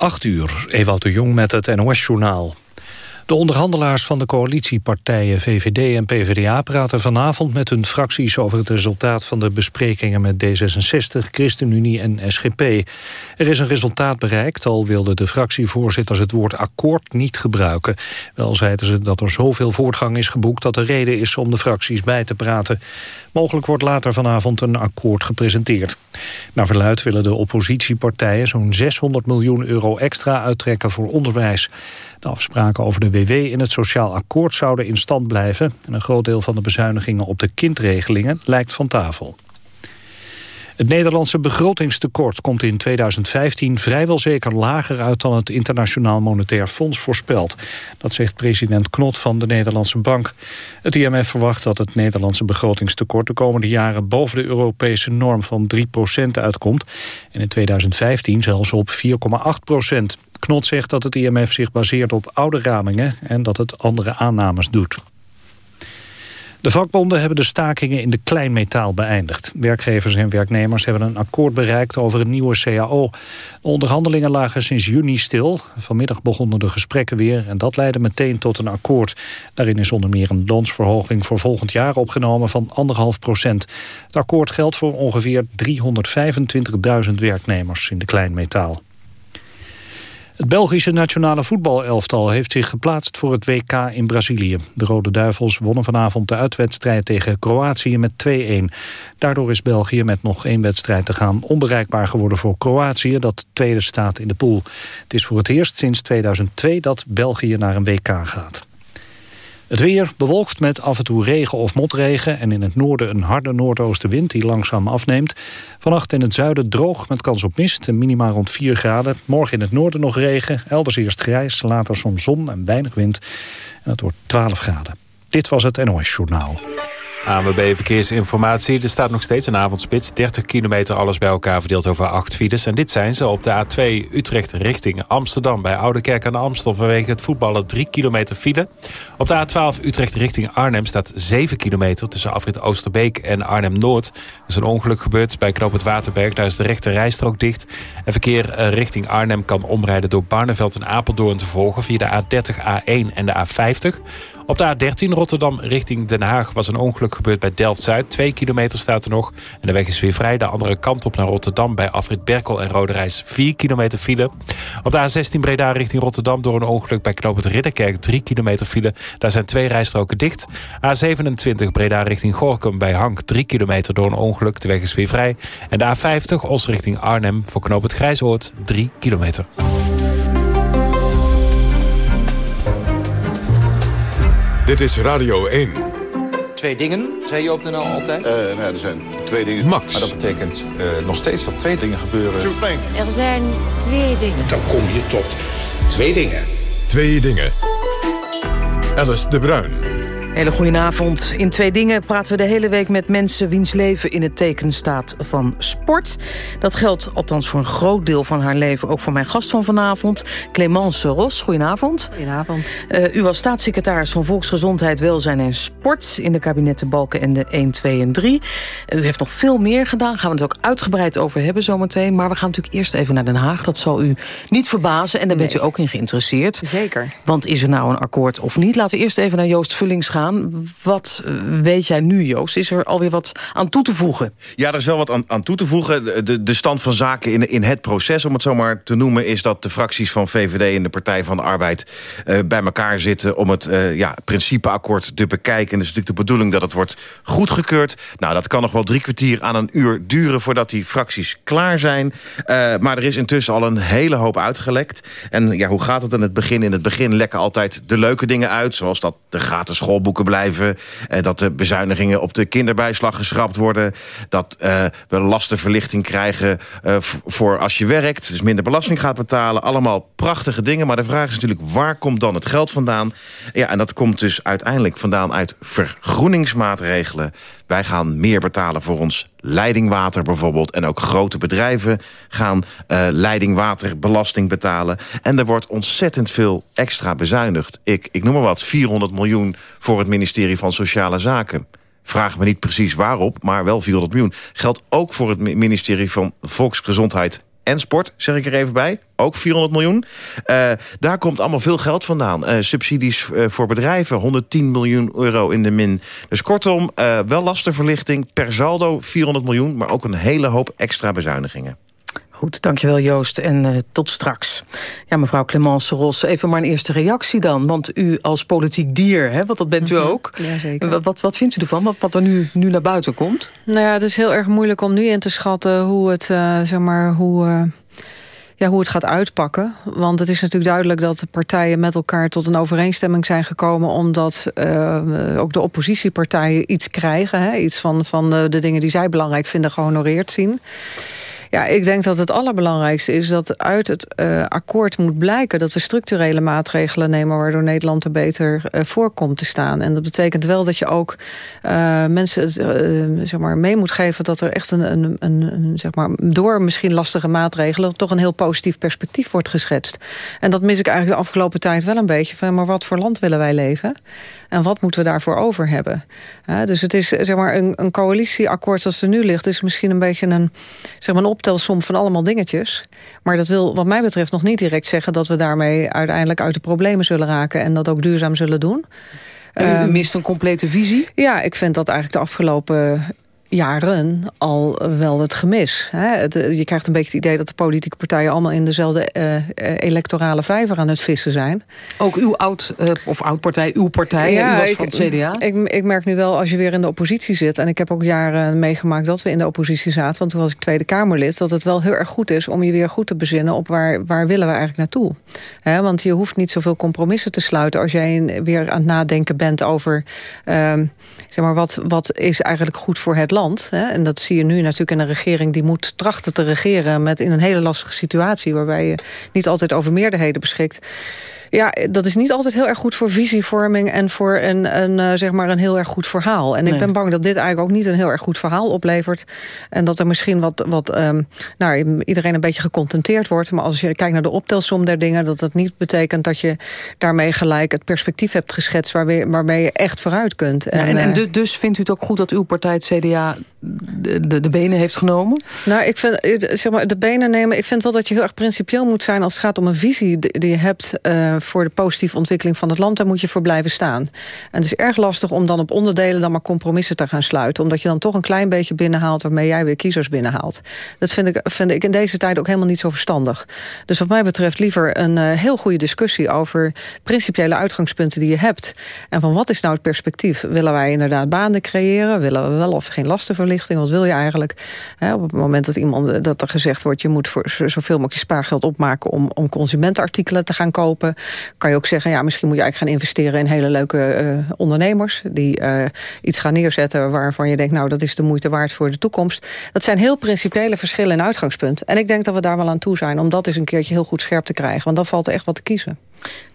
8 uur, Ewout de Jong met het NOS-journaal. De onderhandelaars van de coalitiepartijen VVD en PvdA... praten vanavond met hun fracties over het resultaat van de besprekingen... met D66, ChristenUnie en SGP. Er is een resultaat bereikt, al wilden de fractievoorzitters... het woord akkoord niet gebruiken. Wel zeiden ze dat er zoveel voortgang is geboekt... dat er reden is om de fracties bij te praten. Mogelijk wordt later vanavond een akkoord gepresenteerd. Naar verluid willen de oppositiepartijen zo'n 600 miljoen euro extra uittrekken voor onderwijs. De afspraken over de WW in het sociaal akkoord zouden in stand blijven... en een groot deel van de bezuinigingen op de kindregelingen lijkt van tafel. Het Nederlandse begrotingstekort komt in 2015 vrijwel zeker lager uit dan het Internationaal Monetair Fonds voorspelt. Dat zegt president Knot van de Nederlandse Bank. Het IMF verwacht dat het Nederlandse begrotingstekort de komende jaren boven de Europese norm van 3% uitkomt. En in 2015 zelfs op 4,8%. Knot zegt dat het IMF zich baseert op oude ramingen en dat het andere aannames doet. De vakbonden hebben de stakingen in de kleinmetaal beëindigd. Werkgevers en werknemers hebben een akkoord bereikt over een nieuwe CAO. De onderhandelingen lagen sinds juni stil. Vanmiddag begonnen de gesprekken weer en dat leidde meteen tot een akkoord. Daarin is onder meer een loonsverhoging voor volgend jaar opgenomen van anderhalf procent. Het akkoord geldt voor ongeveer 325.000 werknemers in de kleinmetaal. Het Belgische nationale voetbalelftal heeft zich geplaatst voor het WK in Brazilië. De Rode Duivels wonnen vanavond de uitwedstrijd tegen Kroatië met 2-1. Daardoor is België met nog één wedstrijd te gaan onbereikbaar geworden voor Kroatië, dat tweede staat in de pool. Het is voor het eerst sinds 2002 dat België naar een WK gaat. Het weer bewolkt met af en toe regen of motregen... en in het noorden een harde noordoostenwind die langzaam afneemt. Vannacht in het zuiden droog met kans op mist, minimaal rond 4 graden. Morgen in het noorden nog regen, elders eerst grijs, later soms zon en weinig wind. En het wordt 12 graden. Dit was het NOS Journaal. ANWB Verkeersinformatie. Er staat nog steeds een avondspits. 30 kilometer alles bij elkaar verdeeld over 8 files. En dit zijn ze op de A2 Utrecht richting Amsterdam. Bij Oudekerk aan de Amstel vanwege het voetballen 3 kilometer file. Op de A12 Utrecht richting Arnhem staat 7 kilometer... tussen afrit Oosterbeek en Arnhem-Noord. Er is een ongeluk gebeurd bij Knoop het Waterberg. Daar is de rechte rijstrook dicht. En verkeer eh, richting Arnhem kan omrijden door Barneveld en Apeldoorn te volgen... via de A30, A1 en de A50... Op de A13 Rotterdam richting Den Haag was een ongeluk gebeurd bij Delft-Zuid. Twee kilometer staat er nog. En de weg is weer vrij. De andere kant op naar Rotterdam bij Afrit Berkel en Roderijs. 4 kilometer file. Op de A16 Breda richting Rotterdam door een ongeluk bij Knoop Ridderkerk. 3 kilometer file. Daar zijn twee rijstroken dicht. A27 Breda richting Gorkum bij Hank. 3 kilometer door een ongeluk. De weg is weer vrij. En de A50 Os richting Arnhem voor Knoop het Grijsoord. 3 kilometer. Dit is Radio 1. Twee dingen, zei je op de NL altijd? Uh, nou, er zijn twee dingen. Max. Maar dat betekent uh, nog steeds dat twee dingen gebeuren. Er zijn twee dingen. Dan kom je tot twee dingen. Twee dingen. Alice de Bruin. Hele goedenavond. In Twee Dingen praten we de hele week met mensen... wiens leven in het teken staat van sport. Dat geldt althans voor een groot deel van haar leven. Ook voor mijn gast van vanavond, Clemence Ros. Goedenavond. Goedenavond. Uh, u was staatssecretaris van Volksgezondheid, Welzijn en Sport... in de kabinetten Balken en de 1, 2 en 3. U heeft nog veel meer gedaan. Gaan we het ook uitgebreid over hebben zometeen. Maar we gaan natuurlijk eerst even naar Den Haag. Dat zal u niet verbazen. En daar bent u ook in geïnteresseerd. Zeker. Want is er nou een akkoord of niet? Laten we eerst even naar Joost Vullings gaan wat eh, weet jij nu, Joost? Is er alweer wat aan toe te voegen? Ja, er is wel wat aan, aan toe te voegen. De, de stand van zaken in, in het proces, om het zo maar te noemen... is dat de fracties van VVD en de Partij van de Arbeid... Uh, bij elkaar zitten om het uh, ja, principeakkoord te bekijken. En het is natuurlijk de bedoeling dat het wordt goedgekeurd. Nou, dat kan nog wel drie kwartier aan een uur duren... voordat die fracties klaar zijn. Maar er is intussen al een hele hoop uitgelekt. En ja, hoe gaat het in het begin? In het begin lekken altijd de leuke dingen uit... zoals dat de gratis schoolboek blijven. Eh, dat de bezuinigingen op de kinderbijslag geschrapt worden. Dat uh, we lastenverlichting krijgen uh, voor als je werkt. Dus minder belasting gaat betalen. Allemaal prachtige dingen. Maar de vraag is natuurlijk, waar komt dan het geld vandaan? Ja, en dat komt dus uiteindelijk vandaan uit vergroeningsmaatregelen. Wij gaan meer betalen voor ons leidingwater bijvoorbeeld. En ook grote bedrijven gaan uh, leidingwaterbelasting betalen. En er wordt ontzettend veel extra bezuinigd. Ik, ik noem maar wat, 400 miljoen voor het ministerie van Sociale Zaken. Vraag me niet precies waarop, maar wel 400 miljoen. Geldt ook voor het ministerie van Volksgezondheid en sport, zeg ik er even bij. Ook 400 miljoen. Uh, daar komt allemaal veel geld vandaan. Uh, subsidies uh, voor bedrijven, 110 miljoen euro in de min. Dus kortom, wel lastenverlichting per saldo 400 miljoen... maar ook een hele hoop extra bezuinigingen. Goed, dankjewel Joost en uh, tot straks. Ja, mevrouw Clemence Ros, even maar een eerste reactie dan. Want u als politiek dier, hè, want dat bent u mm -hmm. ook. Ja, zeker. Wat, wat vindt u ervan, wat, wat er nu, nu naar buiten komt? Nou ja, het is heel erg moeilijk om nu in te schatten hoe het, uh, zeg maar, hoe... Uh ja, hoe het gaat uitpakken. Want het is natuurlijk duidelijk dat de partijen met elkaar tot een overeenstemming zijn gekomen... omdat uh, ook de oppositiepartijen iets krijgen. Hè? Iets van, van de, de dingen die zij belangrijk vinden gehonoreerd zien. Ja, ik denk dat het allerbelangrijkste is dat uit het uh, akkoord moet blijken... dat we structurele maatregelen nemen... waardoor Nederland er beter uh, voor komt te staan. En dat betekent wel dat je ook uh, mensen zeg maar mee moet geven... dat er echt een, een, een, een, zeg maar, door misschien lastige maatregelen... toch een heel positief perspectief wordt geschetst. En dat mis ik eigenlijk de afgelopen tijd wel een beetje. Van, maar wat voor land willen wij leven? En wat moeten we daarvoor over hebben? dus het is zeg maar, een, een coalitieakkoord zoals er nu ligt... is misschien een beetje een, zeg maar, een optelsom van allemaal dingetjes. Maar dat wil wat mij betreft nog niet direct zeggen... dat we daarmee uiteindelijk uit de problemen zullen raken... en dat ook duurzaam zullen doen. U, u mist een complete visie? Ja, ik vind dat eigenlijk de afgelopen jaren al wel het gemis. je krijgt een beetje het idee dat de politieke partijen... allemaal in dezelfde uh, electorale vijver aan het vissen zijn. Ook uw oud, uh, of oud-partij, uw partij, ja, u was van het CDA? Ik, ik, merk nu wel, als je weer in de oppositie zit... en ik heb ook jaren meegemaakt dat we in de oppositie zaten... want toen was ik Tweede Kamerlid... dat het wel heel erg goed is om je weer goed te bezinnen... op waar, waar willen we eigenlijk naartoe. He, want je hoeft niet zoveel compromissen te sluiten... als jij weer aan het nadenken bent over... Uh, zeg maar, wat, wat is eigenlijk goed voor het land Hè? En dat zie je nu natuurlijk in een regering die moet trachten te regeren... met in een hele lastige situatie waarbij je niet altijd over meerderheden beschikt. Ja, dat is niet altijd heel erg goed voor visievorming... en voor een, een, uh, zeg maar een heel erg goed verhaal. En nee. ik ben bang dat dit eigenlijk ook niet een heel erg goed verhaal oplevert. En dat er misschien wat, wat um, nou, iedereen een beetje gecontenteerd wordt. Maar als je kijkt naar de optelsom der dingen... dat dat niet betekent dat je daarmee gelijk het perspectief hebt geschetst... Waarmee, waarmee je echt vooruit kunt. Ja, en, en, en dus vindt u het ook goed dat uw partij, het CDA... De, de, benen heeft genomen? Nou, ik vind, zeg maar, de benen nemen... ik vind wel dat je heel erg principieel moet zijn... als het gaat om een visie die je hebt... Uh, voor de positieve ontwikkeling van het land... daar moet je voor blijven staan. En het is erg lastig om dan op onderdelen... dan maar compromissen te gaan sluiten. Omdat je dan toch een klein beetje binnenhaalt... waarmee jij weer kiezers binnenhaalt. Dat vind ik, vind ik in deze tijd ook helemaal niet zo verstandig. Dus wat mij betreft liever een uh, heel goede discussie... over principiële uitgangspunten die je hebt. En van wat is nou het perspectief? Willen wij inderdaad banen creëren? Willen we wel of geen Wat wil je eigenlijk? Op het moment dat, iemand, dat er gezegd wordt... je moet voor zoveel mogelijk spaargeld opmaken... om, om consumentenartikelen te gaan kopen kan je ook zeggen... ja, misschien moet je eigenlijk gaan investeren in hele leuke uh, ondernemers... die uh, iets gaan neerzetten waarvan je denkt... nou, dat is de moeite waard voor de toekomst. Dat zijn heel principiële verschillen in uitgangspunt. En ik denk dat we daar wel aan toe zijn... om dat eens een keertje heel goed scherp te krijgen. Want dan valt er echt wat te kiezen.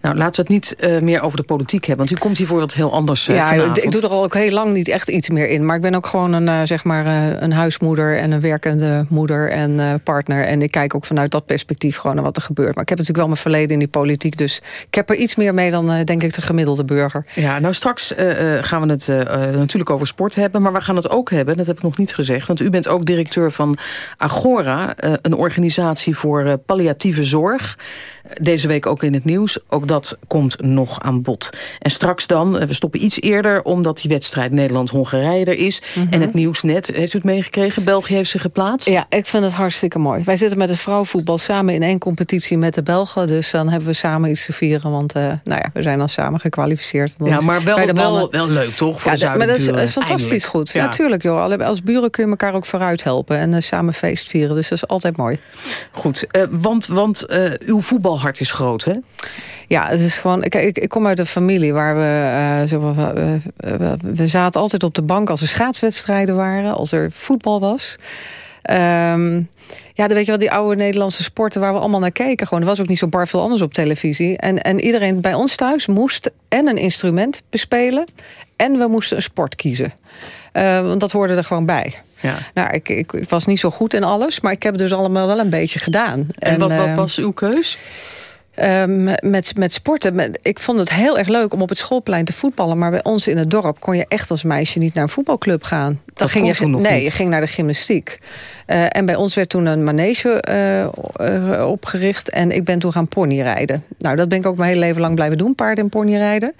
Nou, laten we het niet uh, meer over de politiek hebben. Want u komt hier voor wat heel anders uh, Ja, ik, ik, doe er al ook heel lang niet echt iets meer in. Maar ik ben ook gewoon een, uh, zeg maar, een huismoeder en een werkende moeder en partner. En ik kijk ook vanuit dat perspectief gewoon naar wat er gebeurt. Maar ik heb natuurlijk wel mijn verleden in die politiek. Dus ik heb er iets meer mee dan, denk ik, de gemiddelde burger. Ja, nou straks gaan we het natuurlijk over sport hebben. Maar we gaan het ook hebben, dat heb ik nog niet gezegd. Want u bent ook directeur van Agora. een organisatie voor palliatieve zorg. Deze week ook in het nieuws. Ook dat komt nog aan bod. En straks dan, we stoppen iets eerder... omdat die wedstrijd Nederland-Hongarije er is. Mm -hmm. En het nieuws net, heeft u het meegekregen? België heeft zich geplaatst. Ja, ik vind het hartstikke mooi. Wij zitten met het vrouwenvoetbal samen in één competitie met de Belgen. Dus dan hebben we samen iets te vieren. Want uh, nou ja, we zijn dan samen gekwalificeerd. Ja, maar wel, wel, wel leuk toch? Voor ja, maar dat is, is fantastisch Eindelijk. goed. Ja. Natuurlijk joh. Als buren kun je elkaar ook vooruit helpen. En uh, samen feest vieren. Dus dat is altijd mooi. Goed, uh, want, want uw voetbalhart is groot hè? Ja, het is gewoon. Ik, ik kom uit een familie waar maar, we, we, zaten altijd op de bank als er schaatswedstrijden waren, als er voetbal was. Um, ja, dan weet je wel, die oude Nederlandse sporten waar we allemaal naar keken. Gewoon, er was ook niet zo bar veel anders op televisie. En, en iedereen bij ons thuis moest en een instrument bespelen... en we moesten een sport kiezen. Uh, want dat hoorde er gewoon bij. Ja. Nou, ik, ik, ik, was niet zo goed in alles, maar ik heb dus allemaal wel een beetje gedaan. En, en wat, wat was uw keus? Um, met, met sporten. Ik vond het heel erg leuk om op het schoolplein te voetballen. Maar bij ons in het dorp kon je echt als meisje niet naar een voetbalclub gaan. Dan dat ging je, nee, niet. je ging naar de gymnastiek. Uh, en bij ons werd toen een manege uh, uh, opgericht. En ik ben toen gaan ponyrijden. Nou, dat ben ik ook mijn hele leven lang blijven doen. Paard en ponyrijden.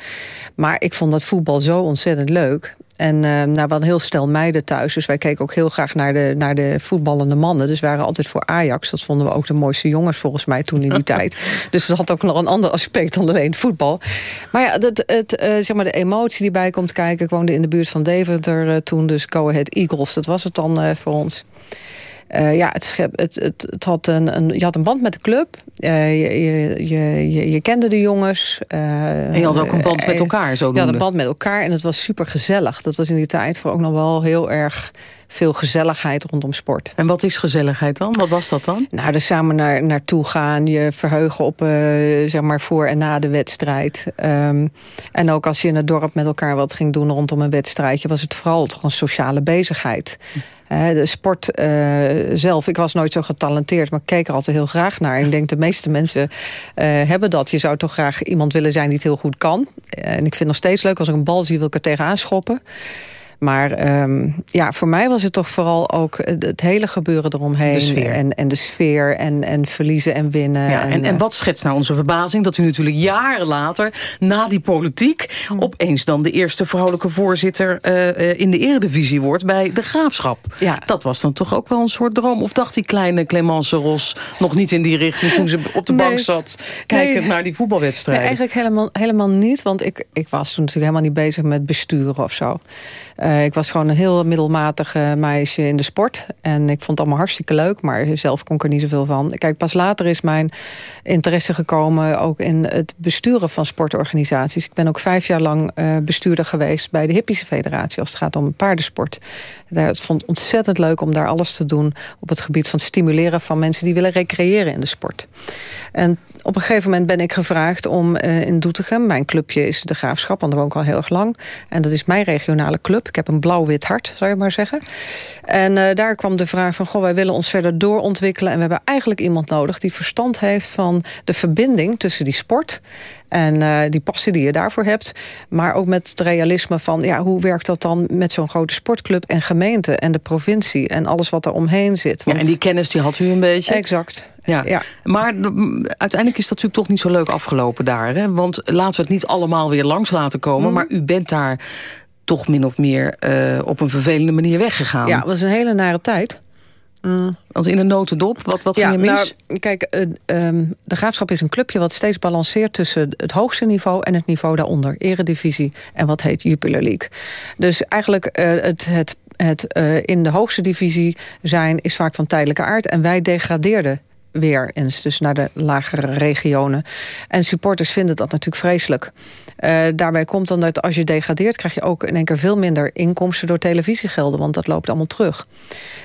Maar ik vond dat voetbal zo ontzettend leuk. En uh, nou, we hadden heel stel meiden thuis. Dus wij keken ook heel graag naar de, naar de voetballende mannen. Dus we waren altijd voor Ajax. Dat vonden we ook de mooiste jongens volgens mij toen in die tijd. Dus dat had ook nog een ander aspect dan alleen voetbal. Maar ja, dat, het, uh, zeg maar de emotie die bij komt kijken. Ik woonde in de buurt van Deventer uh, toen. Dus Go Ahead Eagles, dat was het dan voor ons. Uh, ja, het, het, het, het, had een, een, je had een band met de club. Uh, je, je, je, je, kende de jongens. Uh, en je had ook een band met elkaar, zo Ja, een band met elkaar. En het was super gezellig. Dat was in die tijd voor ook nog wel heel erg veel gezelligheid rondom sport. En wat is gezelligheid dan? Wat was dat dan? Nou, er samen naar, naartoe gaan. Je verheugen op, uh, zeg maar, voor en na de wedstrijd. Um, en ook als je in het dorp met elkaar wat ging doen rondom een wedstrijdje... was het vooral toch een sociale bezigheid. De sport uh, zelf, ik was nooit zo getalenteerd... maar keek er altijd heel graag naar. En ik denk de meeste mensen uh, hebben dat. Je zou toch graag iemand willen zijn die het heel goed kan. En ik vind het nog steeds leuk als ik een bal zie... wil ik er tegenaan schoppen. Maar um, ja, voor mij was het toch vooral ook het hele gebeuren eromheen. En, en de sfeer en, en verliezen en winnen. Ja, en, en, en wat schetst nou onze verbazing? Dat u natuurlijk jaren later, na die politiek... Hm. opeens dan de eerste vrouwelijke voorzitter uh, in de eredivisie wordt... bij de Graafschap. Ja. Dat was dan toch ook wel een soort droom? Of dacht die kleine Clemence Ros nog niet in die richting... toen ze op de nee. bank zat, kijkend nee. naar die voetbalwedstrijden? Nee, eigenlijk helemaal, helemaal niet. Want ik, ik was toen natuurlijk helemaal niet bezig met besturen of zo. Uh, ik was gewoon een heel middelmatige meisje in de sport. En ik vond het allemaal hartstikke leuk, maar zelf kon ik er niet zoveel van. Kijk, pas later is mijn interesse gekomen ook in het besturen van sportorganisaties. Ik ben ook vijf jaar lang uh, bestuurder geweest bij de Hippische Federatie als het gaat om paardensport. Ik vond het ontzettend leuk om daar alles te doen op het gebied van het stimuleren van mensen die willen recreëren in de sport. En op een gegeven moment ben ik gevraagd om in Doetinchem... mijn clubje is de Graafschap, want daar woon ik al heel erg lang. En dat is mijn regionale club. Ik heb een blauw-wit hart, zou je maar zeggen. En uh, daar kwam de vraag van... goh, wij willen ons verder doorontwikkelen... en we hebben eigenlijk iemand nodig die verstand heeft van de verbinding tussen die sport... En uh, die passie die je daarvoor hebt. Maar ook met het realisme van... ja, hoe werkt dat dan met zo'n grote sportclub en gemeente... en de provincie en alles wat er omheen zit. Want... Ja, en die kennis die had u een beetje. Exact. Ja. ja. Maar uiteindelijk is dat natuurlijk toch niet zo leuk afgelopen daar. Hè? Want laten we het niet allemaal weer langs laten komen. Mm. Maar u bent daar toch min of meer uh, op een vervelende manier weggegaan. Ja, het was een hele nare tijd. Mm. Want in een notendop, wat, wat ja, ging er mis? Nou, kijk, uh, um, de Graafschap is een clubje wat steeds balanceert... tussen het hoogste niveau en het niveau daaronder. Eredivisie en wat heet Jupiler League. Dus eigenlijk uh, het... het het in de hoogste divisie zijn is vaak van tijdelijke aard. En wij degradeerden weer eens, dus naar de lagere regionen. En supporters vinden dat natuurlijk vreselijk. Uh, daarbij komt dan dat als je degradeert... krijg je ook in één keer veel minder inkomsten door televisiegelden... want dat loopt allemaal terug.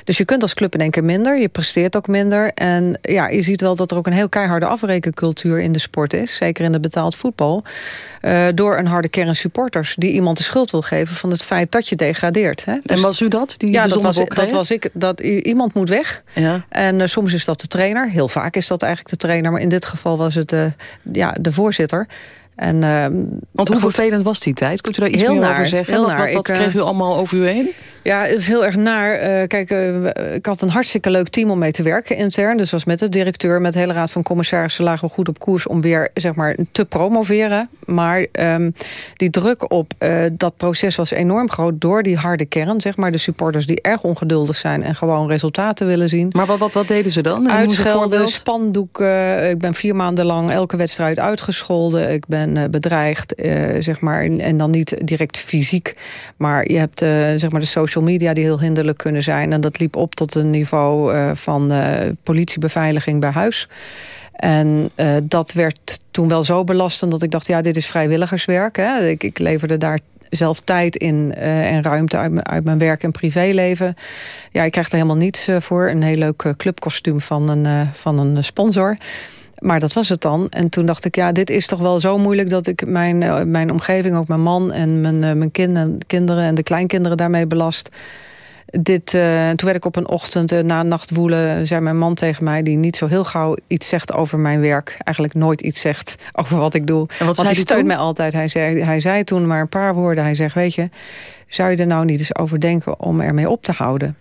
Dus je kunt als club in één keer minder, je presteert ook minder... en ja, je ziet wel dat er ook een heel keiharde afrekencultuur in de sport is... zeker in het betaald voetbal... Uh, door een harde kern supporters... die iemand de schuld wil geven van het feit dat je degradeert. Hè? Dus, en was u dat? Die ja, dat was, dat was ik. Dat, iemand moet weg. Ja. En uh, soms is dat de trainer. Heel vaak is dat eigenlijk de trainer. Maar in dit geval was het de, ja, de voorzitter. En, uh, Want hoe vervelend was die tijd? Kunt u daar iets meer naar, over zeggen? Heel wat, naar. wat, wat ik, kreeg u allemaal over u heen? Ja, het is heel erg naar. Uh, kijk, uh, ik had een hartstikke leuk team om mee te werken intern. Dus was met de directeur, met de hele raad van commissarissen... lagen we goed op koers om weer zeg maar, te promoveren. Maar um, die druk op dat proces was enorm groot... door die harde kern, zeg maar. De supporters die erg ongeduldig zijn... en gewoon resultaten willen zien. Maar wat, wat, wat deden ze dan? Uitschelden, spandoeken. Ik ben vier maanden lang elke wedstrijd uitgescholden. Ik ben bedreigd, zeg maar. En dan niet direct fysiek. Maar je hebt zeg maar de social media die heel hinderlijk kunnen zijn. En dat liep op tot een niveau van politiebeveiliging bij huis. En dat werd toen wel zo belastend dat ik dacht... ja, dit is vrijwilligerswerk. Hè. Ik, ik leverde daar zelf tijd in en ruimte uit, mijn, werk en privéleven. Ja, ik krijg er helemaal niets voor. Een heel leuk clubkostuum van een, van een sponsor. Maar dat was het dan. En toen dacht ik, ja, dit is toch wel zo moeilijk... dat ik mijn, uh, mijn omgeving, ook mijn man en mijn, uh, mijn kind, kinderen en de kleinkinderen daarmee belast. dit, uh, toen werd ik op een ochtend uh, na nachtwoelen... zei mijn man tegen mij, die niet zo heel gauw iets zegt over mijn werk. Eigenlijk nooit iets zegt over wat ik doe. Want hij steunt toen? mij altijd. Hij zei, hij zei toen maar een paar woorden. Hij zegt, weet je, zou je er nou niet eens over denken... om ermee op te houden?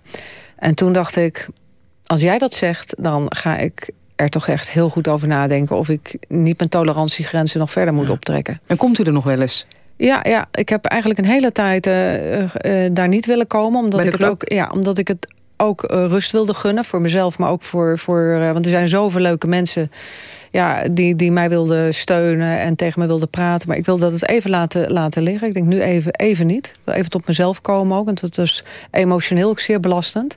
En toen dacht ik, als jij dat zegt... dan ga ik er toch echt heel goed over nadenken... of ik niet mijn tolerantiegrenzen nog verder moet ja. optrekken. En komt u er nog wel eens? Ja, ja, ik heb eigenlijk een hele tijd uh, uh, daar niet willen komen. Omdat ik, het ook, ja, omdat ik het ook uh, rust wilde gunnen. Voor mezelf, maar ook voor... voor want er zijn zoveel leuke mensen ja, die, die mij wilden steunen en tegen me wilden praten. Maar ik wilde dat het even laten, laten liggen. Ik denk nu even, even niet. Ik wil even tot mezelf komen ook. Want het is emotioneel ook zeer belastend.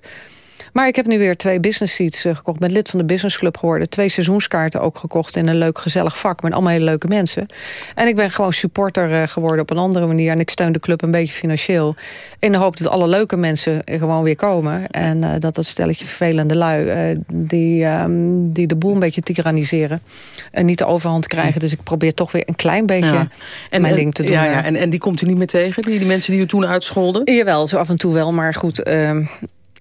Maar ik heb nu weer twee business seats uh, gekocht. ben lid van de business club geworden. Twee seizoenskaarten ook gekocht in een leuk gezellig vak. Met allemaal hele leuke mensen. En ik ben gewoon supporter uh, geworden op een andere manier. En ik steun de club een beetje financieel. In de hoop dat alle leuke mensen gewoon weer komen. En uh, dat dat stelletje vervelende lui... die, um, die de boel een beetje tyranniseren. En niet de overhand krijgen. Dus ik probeer toch weer een klein beetje ja. en, mijn en, ding te doen. Ja, ja. En, en die komt u niet meer tegen? Die, die mensen die u toen uitscholden? Jawel, zo af en toe wel. Maar goed... Uh,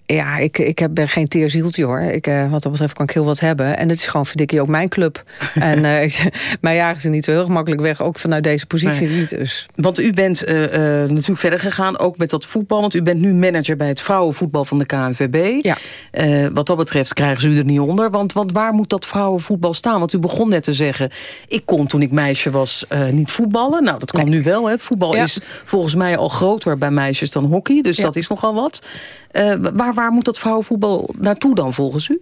ja, ik, ik heb, ben geen teerzieltje hoor. Ik, uh, wat dat betreft kan ik heel wat hebben. En het is gewoon verdikkie ook mijn club. en uh, mij jagen ze niet zo heel gemakkelijk weg. Ook vanuit deze positie nee. niet. Dus. Want u bent uh, natuurlijk verder gegaan, ook met dat voetbal. Want u bent nu manager bij het vrouwenvoetbal van de KNVB. Ja. wat dat betreft krijgen ze u er niet onder. Want, want waar moet dat vrouwenvoetbal staan? Want u begon net te zeggen... ik kon toen ik meisje was niet voetballen. Nou, dat kan nee. nu wel. Hè. Voetbal ja. is volgens mij al groter bij meisjes dan hockey. Dus ja. dat is nogal wat. Uh, waar, moet dat vrouwenvoetbal naartoe dan volgens u?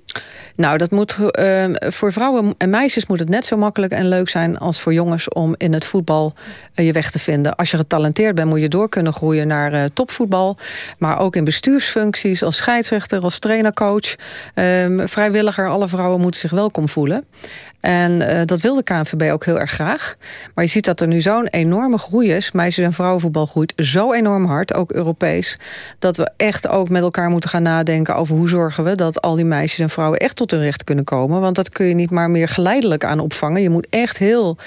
Nou, dat moet, uh, voor vrouwen en meisjes moet het net zo makkelijk en leuk zijn... als voor jongens om in het voetbal uh, je weg te vinden. Als je getalenteerd bent, moet je door kunnen groeien naar uh, topvoetbal. Maar ook in bestuursfuncties, als scheidsrechter, als trainercoach... Ehm, vrijwilliger, alle vrouwen moeten zich welkom voelen. En uh, dat wil de KNVB ook heel erg graag. Maar je ziet dat er nu zo'n enorme groei is. Meisjes- en vrouwenvoetbal groeit zo enorm hard, ook Europees... dat we echt ook met elkaar moeten gaan nadenken over hoe zorgen we... dat al die meisjes en vrouwen echt tot hun recht kunnen komen. Want dat kun je niet maar meer geleidelijk aan opvangen. Je moet echt heel,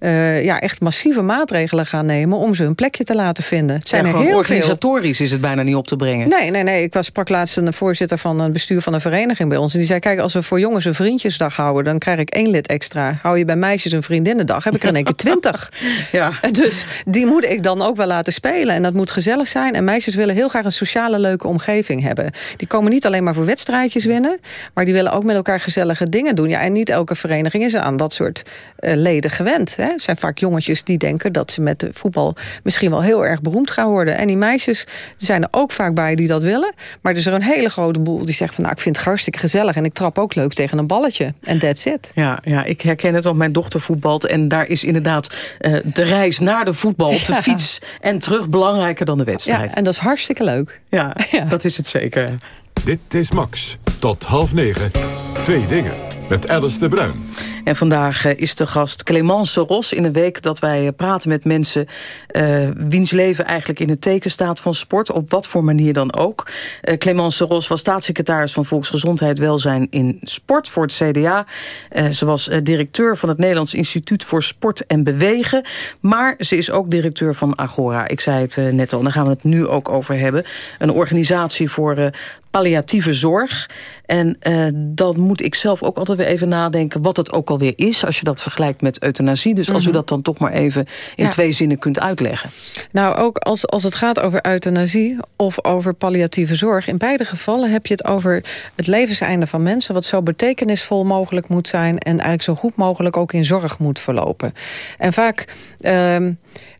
uh, ja, echt massieve maatregelen gaan nemen... om ze hun plekje te laten vinden. Het zijn ja, er heel organisatorisch veel. is het bijna niet op te brengen. Nee, nee, nee. Ik was, sprak laatst een voorzitter van een bestuur van een vereniging bij ons. En die zei, kijk, als we voor jongens een vriendjesdag houden... dan krijg ik één lid extra. Hou je bij meisjes een vriendinnendag, heb ik er in één keer twintig. ja. Dus die moet ik dan ook wel laten spelen. En dat moet gezellig zijn. En meisjes willen heel graag een sociale, leuke omgeving hebben. Die komen niet alleen maar voor wedstrijdjes winnen... maar die willen ook met elkaar gezellige dingen doen. Ja, en niet elke vereniging is aan dat soort uh, leden gewend. Hè. Het zijn vaak jongetjes die denken dat ze met de voetbal... misschien wel heel erg beroemd gaan worden. En die meisjes zijn er ook vaak bij die dat willen. Maar er is er een hele grote boel die zegt van... nou, ik vind het hartstikke gezellig en ik trap ook leuk tegen een balletje. En that's it. Ja, ja, ik herken het, want mijn dochter voetbalt... en daar is inderdaad uh, de reis naar de voetbal op de ja. fiets... en terug belangrijker dan de wedstrijd. Ja, en dat is hartstikke leuk. Ja, ja. dat is het zeker. Dit is Max. Tot half negen. Twee dingen. Met Alice de Bruin. En vandaag uh, is de gast Clemence Ros in een week dat wij praten met mensen... Uh, wiens leven eigenlijk in het teken staat van sport, op wat voor manier dan ook. Uh, Clemence Ros was staatssecretaris van Volksgezondheid, Welzijn in Sport voor het CDA. ze was directeur van het Nederlands Instituut voor Sport en Bewegen. Maar ze is ook directeur van Agora. Ik zei het net al, daar gaan we het nu ook over hebben. Een organisatie voor palliatieve zorg. En uh, dan moet ik zelf ook altijd weer even nadenken... wat het ook alweer is, als je dat vergelijkt met euthanasie. Dus als mm -hmm. u dat dan toch maar even in ja. twee zinnen kunt uitleggen. Nou, ook als, als het gaat over euthanasie of over palliatieve zorg... in beide gevallen heb je het over het levenseinde van mensen... wat zo betekenisvol mogelijk moet zijn... en eigenlijk zo goed mogelijk ook in zorg moet verlopen. En vaak... Uh,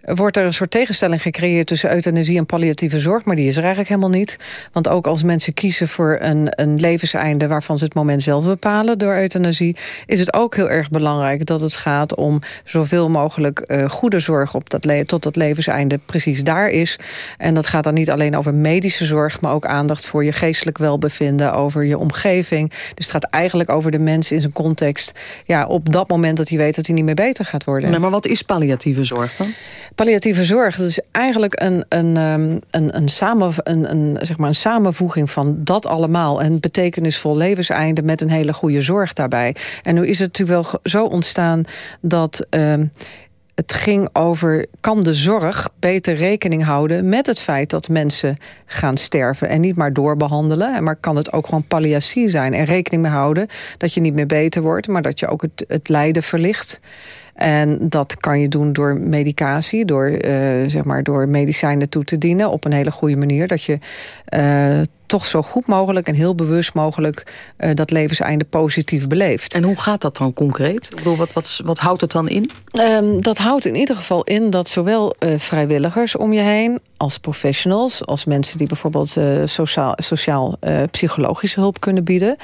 wordt er een soort tegenstelling gecreëerd tussen euthanasie en palliatieve zorg. Maar die is er eigenlijk helemaal niet. Want ook als mensen kiezen voor een, een levenseinde... waarvan ze het moment zelf bepalen door euthanasie... is het ook heel erg belangrijk dat het gaat om zoveel mogelijk uh, goede zorg... Op dat tot dat levenseinde precies daar is. En dat gaat dan niet alleen over medische zorg... maar ook aandacht voor je geestelijk welbevinden, over je omgeving. Dus het gaat eigenlijk over de mens in zijn context... Ja, op dat moment dat hij weet dat hij niet meer beter gaat worden. Maar wat is palliatieve zorg dan? Palliatieve zorg, dat is eigenlijk een, een, een, een, samen, een, een, zeg maar een samenvoeging van dat allemaal. Een betekenisvol levenseinde met een hele goede zorg daarbij. En nu is het natuurlijk wel zo ontstaan dat... Uh, het ging over, kan de zorg beter rekening houden... met het feit dat mensen gaan sterven en niet maar doorbehandelen... maar kan het ook gewoon palliatie zijn en rekening mee houden... dat je niet meer beter wordt, maar dat je ook het, het lijden verlicht... En dat kan je doen door medicatie, door, uh, zeg maar, door medicijnen toe te dienen... op een hele goede manier, dat je uh, toch zo goed mogelijk en heel bewust mogelijk uh, dat levenseinde positief beleeft. En hoe gaat dat dan concreet? Ik bedoel, wat, wat, wat houdt het dan in? Um, dat houdt in ieder geval in dat zowel uh, vrijwilligers om je heen... als professionals, als mensen die bijvoorbeeld uh, sociaal, sociaal psychologische hulp kunnen bieden...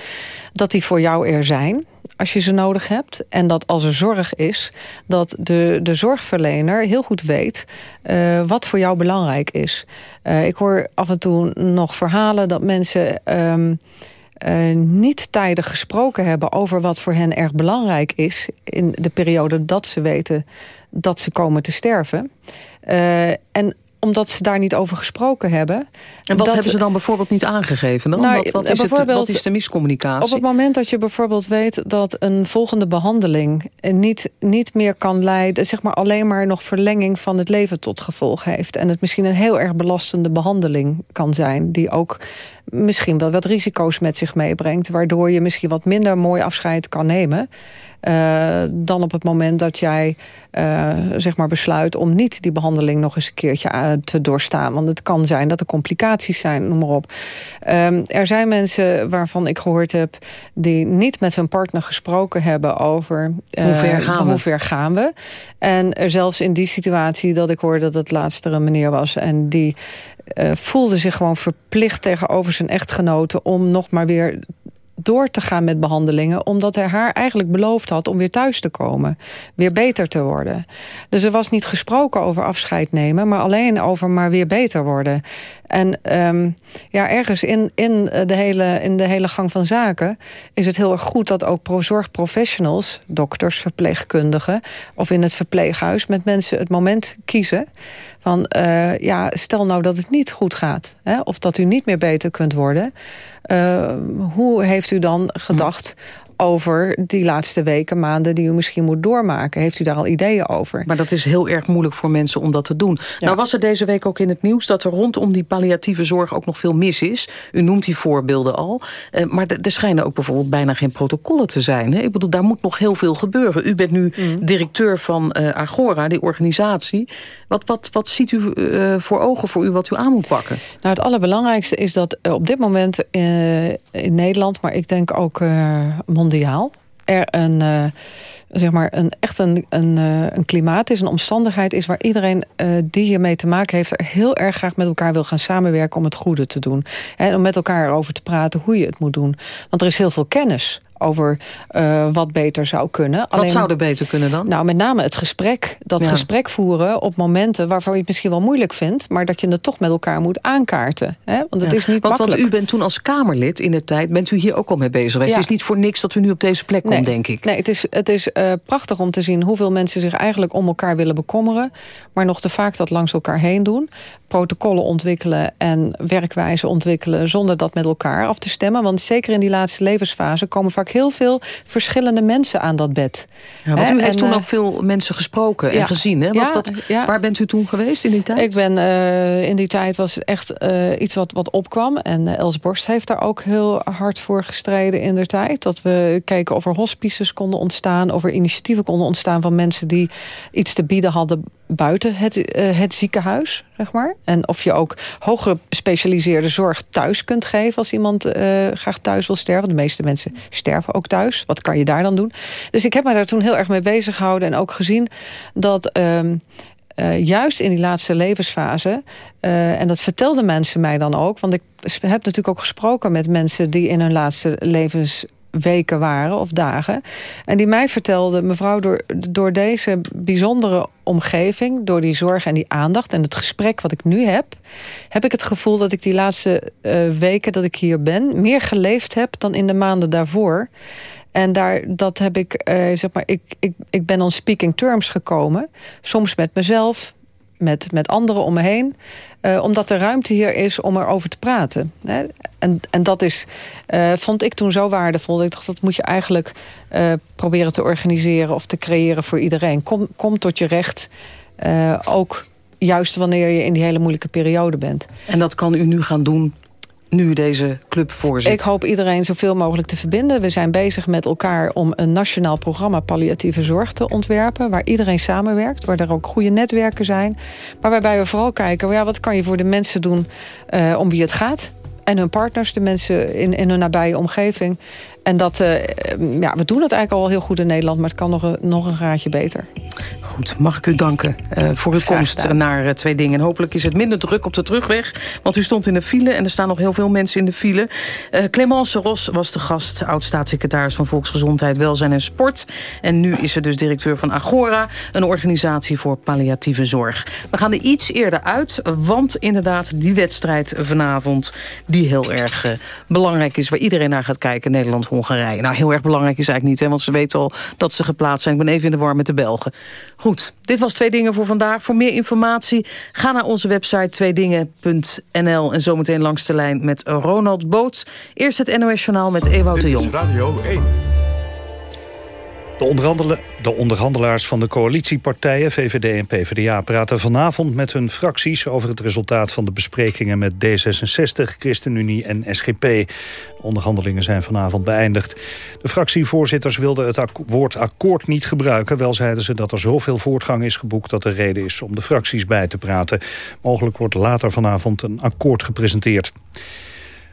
dat die voor jou er zijn als je ze nodig hebt. En dat als er zorg is, dat de, de zorgverlener heel goed weet... Uh, wat voor jou belangrijk is. Uh, ik hoor af en toe nog verhalen dat mensen... Um, uh, niet tijdig gesproken hebben over wat voor hen erg belangrijk is... in de periode dat ze weten dat ze komen te sterven. Uh, en omdat ze daar niet over gesproken hebben. En wat dat, hebben ze dan bijvoorbeeld niet aangegeven? Dan? Nou, wat, wat, is het, wat is de miscommunicatie? Op het moment dat je bijvoorbeeld weet dat een volgende behandeling... niet, niet meer kan leiden, zeg maar alleen maar nog verlenging van het leven tot gevolg heeft. En het misschien een heel erg belastende behandeling kan zijn... die ook misschien wel wat risico's met zich meebrengt... waardoor je misschien wat minder mooi afscheid kan nemen... Uh, dan op het moment dat jij uh, zeg maar besluit om niet die behandeling nog eens een keertje uh, te doorstaan. Want het kan zijn dat er complicaties zijn, noem maar op. Um, er zijn mensen waarvan ik gehoord heb die niet met hun partner gesproken hebben over hoe ver gaan, hoe ver gaan we. En er zelfs in die situatie dat ik hoorde dat het laatste een meneer was en die uh, voelde zich gewoon verplicht tegenover zijn echtgenoten om nog maar weer door te gaan met behandelingen... omdat hij haar eigenlijk beloofd had om weer thuis te komen. Weer beter te worden. Dus er was niet gesproken over afscheid nemen... maar alleen over maar weer beter worden. En um, ja, ergens in, in, de hele, in de hele gang van zaken... is het heel erg goed dat ook zorgprofessionals... dokters, verpleegkundigen of in het verpleeghuis... met mensen het moment kiezen van... Uh, ja, stel nou dat het niet goed gaat. Hè, of dat u niet meer beter kunt worden... Uh, hoe heeft u dan gedacht over die laatste weken, maanden die u misschien moet doormaken. Heeft u daar al ideeën over? Maar dat is heel erg moeilijk voor mensen om dat te doen. Ja. Nou was er deze week ook in het nieuws dat er rondom die palliatieve zorg ook nog veel mis is. U noemt die voorbeelden al. Uh, maar er schijnen ook bijvoorbeeld bijna geen protocollen te zijn. Hè? Ik bedoel, daar moet nog heel veel gebeuren. U bent nu mm. directeur van uh, Agora, die organisatie. Wat, wat, wat ziet u uh, voor ogen voor u wat u aan moet pakken? Nou, het allerbelangrijkste is dat op dit moment in Nederland... maar ik denk ook mondiaal er een, uh, zeg maar een, echt een, een, uh, een klimaat is, een omstandigheid is... waar iedereen uh, die hiermee te maken heeft... er heel erg graag met elkaar wil gaan samenwerken om het goede te doen. En om met elkaar erover te praten hoe je het moet doen. Want er is heel veel kennis over uh, wat beter zou kunnen. Alleen, wat zou er beter kunnen dan? Nou, met name het gesprek. Dat ja. gesprek voeren op momenten waarvan je het misschien wel moeilijk vindt... maar dat je het toch met elkaar moet aankaarten. Hè? Want het ja. is niet want, makkelijk. Want u bent toen als Kamerlid in de tijd... bent u hier ook al mee bezig geweest. Ja. Het is niet voor niks dat u nu op deze plek nee. komt, denk ik. Nee, het is, het is uh, prachtig om te zien hoeveel mensen zich eigenlijk om elkaar willen bekommeren... maar nog te vaak dat langs elkaar heen doen protocollen ontwikkelen en werkwijzen ontwikkelen... zonder dat met elkaar af te stemmen. Want zeker in die laatste levensfase komen vaak heel veel verschillende mensen aan dat bed. Ja, want u He, heeft en, toen ook veel mensen gesproken en gezien. Hè? Wat, ja, wat, ja. Waar bent u toen geweest in die tijd? Ik ben uh, in die tijd was echt uh, iets wat, wat opkwam. En uh, Els Borst heeft daar ook heel hard voor gestreden in der tijd. Dat we keken of er hospices konden ontstaan... of er initiatieven konden ontstaan van mensen die iets te bieden hadden buiten het, uh, het ziekenhuis, zeg maar. En of je ook hoger gespecialiseerde zorg thuis kunt geven... als iemand uh, graag thuis wil sterven. De meeste mensen sterven ook thuis. Wat kan je daar dan doen? Dus ik heb me daar toen heel erg mee bezig gehouden... en ook gezien dat... Um, uh, juist in die laatste levensfase... En dat vertelden mensen mij dan ook... want ik heb natuurlijk ook gesproken met mensen... die in hun laatste levens weken waren of dagen. En die mij vertelde, mevrouw, door, door deze bijzondere omgeving... door die zorg en die aandacht en het gesprek wat ik nu heb... heb ik het gevoel dat ik die laatste uh, weken dat ik hier ben... meer geleefd heb dan in de maanden daarvoor. En daar, dat heb ik, uh, zeg maar, ik, ik, ik ben on speaking terms gekomen. Soms met mezelf, met, met anderen om me heen. Uh, omdat er ruimte hier is om erover te praten. Hè? En, en dat is, uh, vond ik toen zo waardevol. Ik dacht, dat moet je eigenlijk uh, proberen te organiseren... of te creëren voor iedereen. Kom, kom tot je recht. ook juist wanneer je in die hele moeilijke periode bent. En dat kan u nu gaan doen nu deze club voorzit? Ik hoop iedereen zoveel mogelijk te verbinden. We zijn bezig met elkaar om een nationaal programma palliatieve zorg te ontwerpen... waar iedereen samenwerkt, waar er ook goede netwerken zijn. Maar waarbij we vooral kijken, ja, wat kan je voor de mensen doen uh, om wie het gaat... en hun partners, de mensen in, in hun nabije omgeving. En dat, uh, ja, we doen het eigenlijk al heel goed in Nederland... maar het kan nog een, nog een graadje beter. Goed, mag ik u danken uh, voor uw komst naar uh, Twee Dingen. En hopelijk is het minder druk op de terugweg. Want u stond in de file en er staan nog heel veel mensen in de file. Uh, Clemence Ros was de gast, oud-staatssecretaris van Volksgezondheid, Welzijn en Sport. En nu is ze dus directeur van Agora, een organisatie voor palliatieve zorg. We gaan er iets eerder uit, want inderdaad die wedstrijd vanavond... die heel erg belangrijk is, waar iedereen naar gaat kijken, Nederland-Hongarije. Nou, heel erg belangrijk is eigenlijk niet, hè, want ze weten al dat ze geplaatst zijn. Ik ben even in de war met de Belgen. Goed, dit was Twee Dingen voor vandaag. Voor meer informatie ga naar onze website tweedingen.nl... en zometeen langs de lijn met Ronald Boot. Eerst het NOS Journaal met Ewout de Jong. Radio 1. De, de, onderhandelaars van de coalitiepartijen VVD en PvdA praten vanavond met hun fracties over het resultaat van de besprekingen met D66, ChristenUnie en SGP. De onderhandelingen zijn vanavond beëindigd. De fractievoorzitters wilden het woord akkoord niet gebruiken. Wel zeiden ze dat er zoveel voortgang is geboekt dat er reden is om de fracties bij te praten. Mogelijk wordt later vanavond een akkoord gepresenteerd.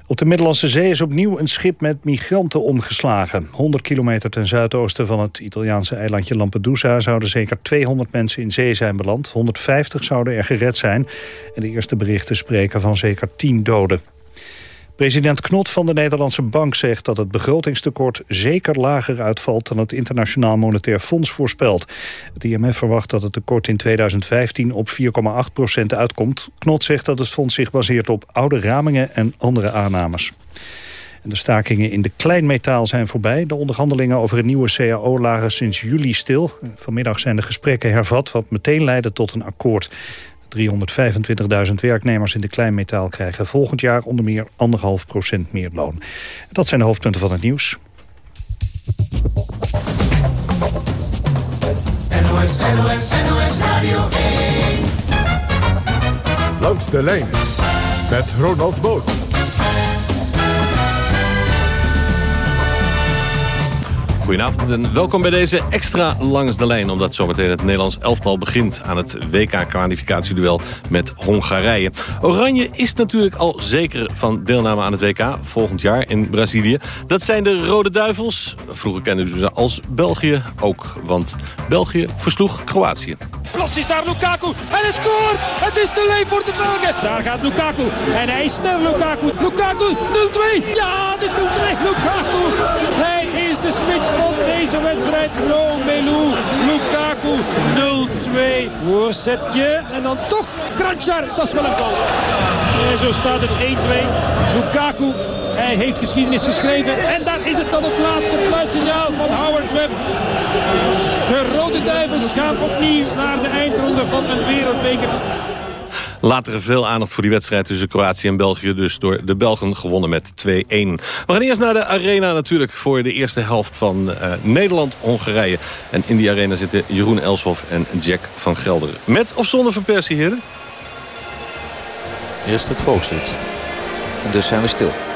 Op de Middellandse Zee is opnieuw een schip met migranten omgeslagen. 100 kilometer ten zuidoosten van het Italiaanse eilandje Lampedusa... zouden zeker 200 mensen in zee zijn beland. 150 zouden er gered zijn. En de eerste berichten spreken van zeker 10 doden. President Knot van de Nederlandse Bank zegt dat het begrotingstekort zeker lager uitvalt dan het Internationaal Monetair Fonds voorspelt. Het IMF verwacht dat het tekort in 2015 op 4,8 procent uitkomt. Knot zegt dat het fonds zich baseert op oude ramingen en andere aannames. de stakingen in de kleinmetaal zijn voorbij. De onderhandelingen over een nieuwe CAO lagen sinds juli stil. Vanmiddag zijn de gesprekken hervat, wat meteen leidde tot een akkoord. 325.000 werknemers in de kleinmetaal krijgen volgend jaar onder meer 1,5 procent meer loon. Dat zijn de hoofdpunten van het nieuws. NOS, NOS, NOS Radio 1. Langs de lijn met Ronald Boot. Goedenavond en welkom bij deze extra langs de lijn... omdat zometeen het Nederlands elftal begint aan het WK-kwalificatieduel met Hongarije. Oranje is natuurlijk al zeker van deelname aan het WK volgend jaar in Brazilië. Dat zijn de Rode Duivels. Vroeger kenden ze als België ook, want België versloeg Kroatië. Plots is daar Lukaku en hij scoort! Het is de leen voor de Belgen. Daar gaat Lukaku en hij is snel Lukaku. Lukaku 0-2. Ja, het is 0-2. Lukaku. Is de spits van deze wedstrijd. Romelu Lukaku 0-2. Voorzetje en dan toch Kranjčar. Dat is wel een goal. En zo staat het 1-2. Lukaku hij heeft geschiedenis geschreven. En daar is het dan het laatste fluitsignaal van Howard Webb. De Rode Duivels gaan opnieuw naar de eindronde van een wereldbeker. Later veel aandacht voor die wedstrijd tussen Kroatië en België. Dus door de Belgen gewonnen met 2-1. We gaan eerst naar de arena natuurlijk voor de eerste helft van uh, Nederland-Hongarije. En in die arena zitten Jeroen Elshoff en Jack van Gelder. Met of zonder Van Persie, heren? Eerst het volkslied. Dus zijn we stil.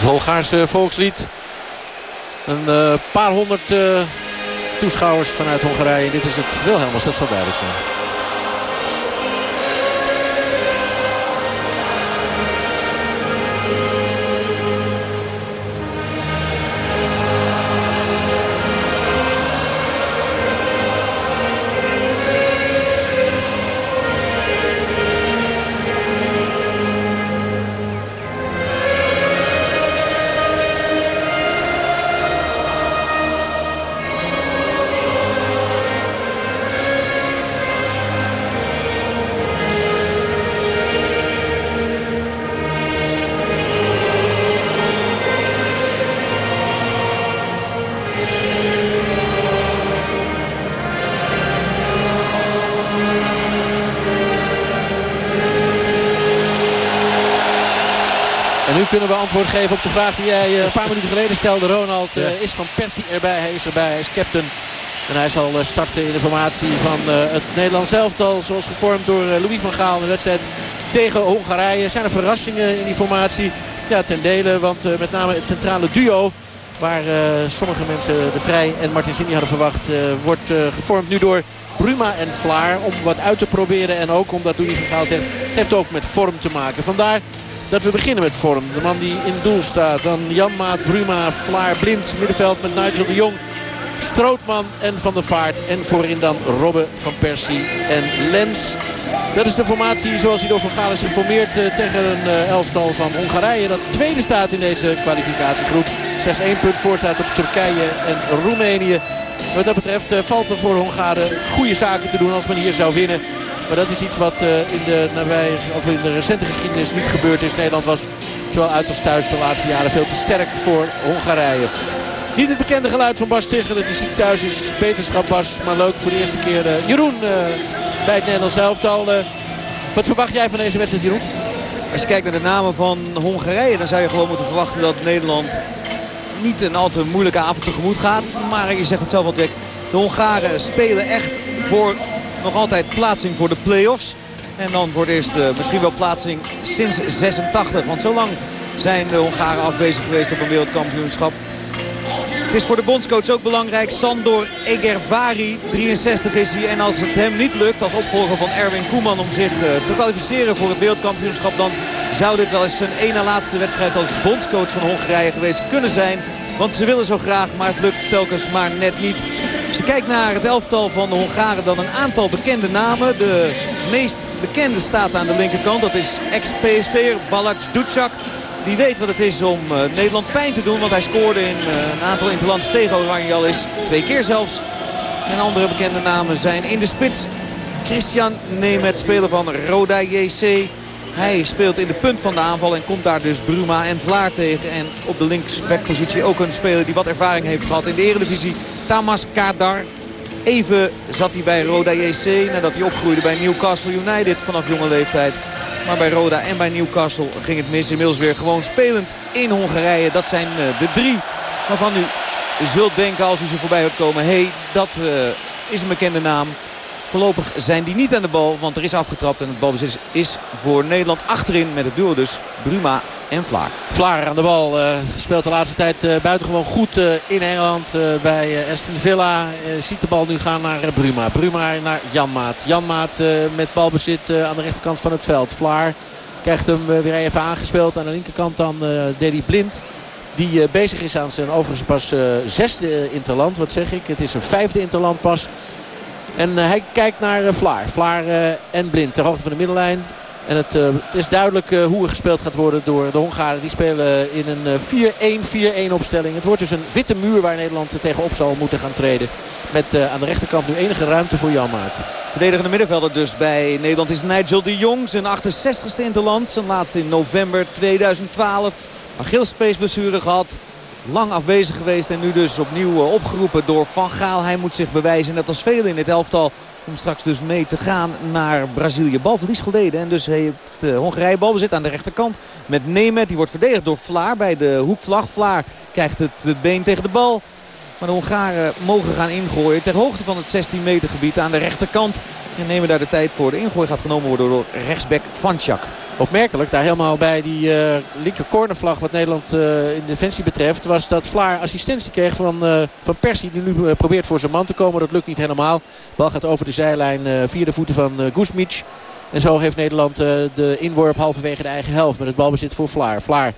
Het Hongaarse volkslied. Een uh, paar honderd uh, toeschouwers vanuit Hongarije. Dit is het Wilhelmus, dat zal duidelijk zijn. Kunnen we antwoord geven op de vraag die jij eh, een paar minuten geleden stelde. Ronald uh, is van Persie erbij. Hij is erbij. Hij is captain. En hij zal eh, starten in de formatie van het Nederlands elftal. Zoals gevormd door Louis van Gaal in de wedstrijd tegen Hongarije. Zijn er verrassingen in die formatie? Ja, ten dele. Want met name het centrale duo... Waar sommige mensen de Vrij en Martin Zini hadden verwacht... wordt gevormd nu door Bruma en Vlaar. Om wat uit te proberen. En ook omdat Louis van Gaal zegt... Het heeft ook met vorm te maken. Vandaar dat we beginnen met vorm. De man die in doel staat. Dan Janmaat, Bruma, Vlaar, Blind. Middenveld met Nigel de Jong. Strootman en Van der Vaart. En voorin dan Robbe van Persie en Lens. Dat is de formatie zoals hij door Van Gaal is geformeerd eh, tegen een uh, elftal van Hongarije. Dat tweede staat in deze kwalificatiegroep. 6-1 punt voor staat op Turkije en Roemenië. Wat dat betreft uh, valt er voor Hongaren goede zaken te doen als men hier zou winnen. Maar dat is iets wat uh, in, de nabij, of in de recente geschiedenis niet gebeurd is. Nederland was zowel uit als thuis de laatste jaren veel te sterk voor Hongarije. Niet het bekende geluid van Bas Tichelen. Die ziek thuis is. Beterschap Bas. Maar leuk voor de eerste keer. Uh, Jeroen uh, bij het Nederlands elftal. wat verwacht jij van deze wedstrijd Jeroen? Als je kijkt naar de namen van Hongarije. Dan zou je gewoon moeten verwachten dat Nederland niet een al te moeilijke avond tegemoet gaat. Maar je zegt het zelf al. De Hongaren spelen echt voor nog altijd plaatsing voor de play-offs. En dan voor het eerst uh, misschien wel plaatsing sinds 86. Want zo lang zijn de Hongaren afwezig geweest op een wereldkampioenschap. Het is voor de bondscoach ook belangrijk. Sandor Egervari, 63 is hij. En als het hem niet lukt als opvolger van Erwin Koeman om zich uh, te kwalificeren voor het wereldkampioenschap... dan zou dit wel eens zijn ene laatste wedstrijd als bondscoach van Hongarije geweest kunnen zijn. Want ze willen zo graag, maar het lukt telkens maar net niet. Als je kijkt naar het elftal van de Hongaren, dan een aantal bekende namen. De meest bekende staat aan de linkerkant. Dat is ex-PSV'er Balac Ducak. Die weet wat het is om uh, Nederland pijn te doen. Want hij scoorde in uh, een aantal interlands tegen Oranje al eens. Twee keer zelfs. En andere bekende namen zijn in de spits. Christian Nemet, speler van Roda JC. Hij speelt in de punt van de aanval en komt daar dus Bruma en Vlaar tegen. En op de linksbackpositie ook een speler die wat ervaring heeft gehad in de eredivisie. Tamas Kadar. Even zat hij bij Roda JC nadat hij opgroeide bij Newcastle United vanaf jonge leeftijd. Maar bij Roda en bij Newcastle ging het mis. Inmiddels weer gewoon spelend in Hongarije. Dat zijn eh, de drie waarvan u zult denken als u ze voorbij hoort komen. Hé, hey, dat uh, is een bekende naam. Voorlopig zijn die niet aan de bal, want er is afgetrapt. En het balbezit is voor Nederland achterin met het duo dus Bruma en Vlaar. Vlaar aan de bal uh, speelt de laatste tijd uh, buitengewoon goed uh, in Engeland bij Aston Villa. ziet de bal nu gaan naar Bruma. Bruma naar Janmaat. Janmaat met balbezit aan de rechterkant van het veld. Vlaar krijgt hem weer even aangespeeld. Aan de linkerkant dan Daddy Blind. Die bezig is aan zijn overigens pas zesde interland. Wat zeg ik? Het is een vijfde interland pas. En eh, hij kijkt naar Vlaar. Vlaar en Blind ter hoogte van de middenlijn. En het is duidelijk hoe er gespeeld gaat worden door de Hongaren. Die spelen in een 4-1-4-1 opstelling. Het wordt dus een witte muur waar Nederland tegenop zal moeten gaan treden. Met aan de rechterkant nu enige ruimte voor Jan Maat. Verdedigende middenvelder dus bij Nederland is Nigel de Jong. Zijn 68ste in de land. Zijn laatste in november 2012. Achillespeesblessure gehad lang afwezig geweest. En nu dus opnieuw eh, opgeroepen door Van Gaal. Hij moet zich bewijzen, net als velen in het elftal. Om straks dus mee te gaan naar Brazilië. Balverlies geleden. En dus heeft de Hongarije balbezit aan de rechterkant. Met Nemet. Die wordt verdedigd door Vlaar bij de hoekvlag. Vlaar krijgt het been tegen de bal. Maar de Hongaren mogen gaan ingooien ter hoogte van het 16 meter gebied aan de rechterkant. En nemen daar de tijd voor. De ingooi gaat genomen worden door rechtsback Vanchak. Opmerkelijk, daar helemaal bij die uh, linker cornervlag wat Nederland uh, in defensie betreft... was dat Vlaar assistentie kreeg van, uh, van Persie. Die nu probeert voor zijn man te komen. Dat lukt niet helemaal. Bal gaat over de zijlijn via de voeten van uh, En zo heeft Nederland de inworp halverwege de eigen helft. Met het balbezit voor Vlaar. Vlaar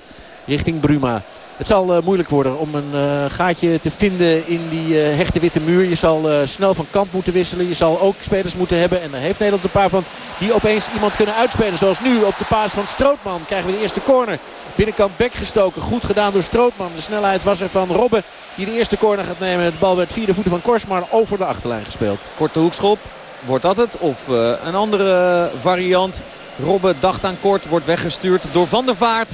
richting Bruma. Het zal uh, moeilijk worden om een uh, gaatje te vinden in die uh, hechte witte muur. Je zal snel van kant moeten wisselen. Je zal ook spelers moeten hebben. En daar heeft Nederland een paar van die opeens iemand kunnen uitspelen. Zoals nu op de paas van Strootman krijgen we de eerste corner. Binnenkant bek gestoken. Goed gedaan door Strootman. De snelheid was er van Robben die de eerste corner gaat nemen. De bal werd vierde voeten van Korsmar over de achterlijn gespeeld. Korte hoekschop. Wordt dat het? Of een andere variant? Robben dacht aan kort. Wordt weggestuurd door Van der Vaart.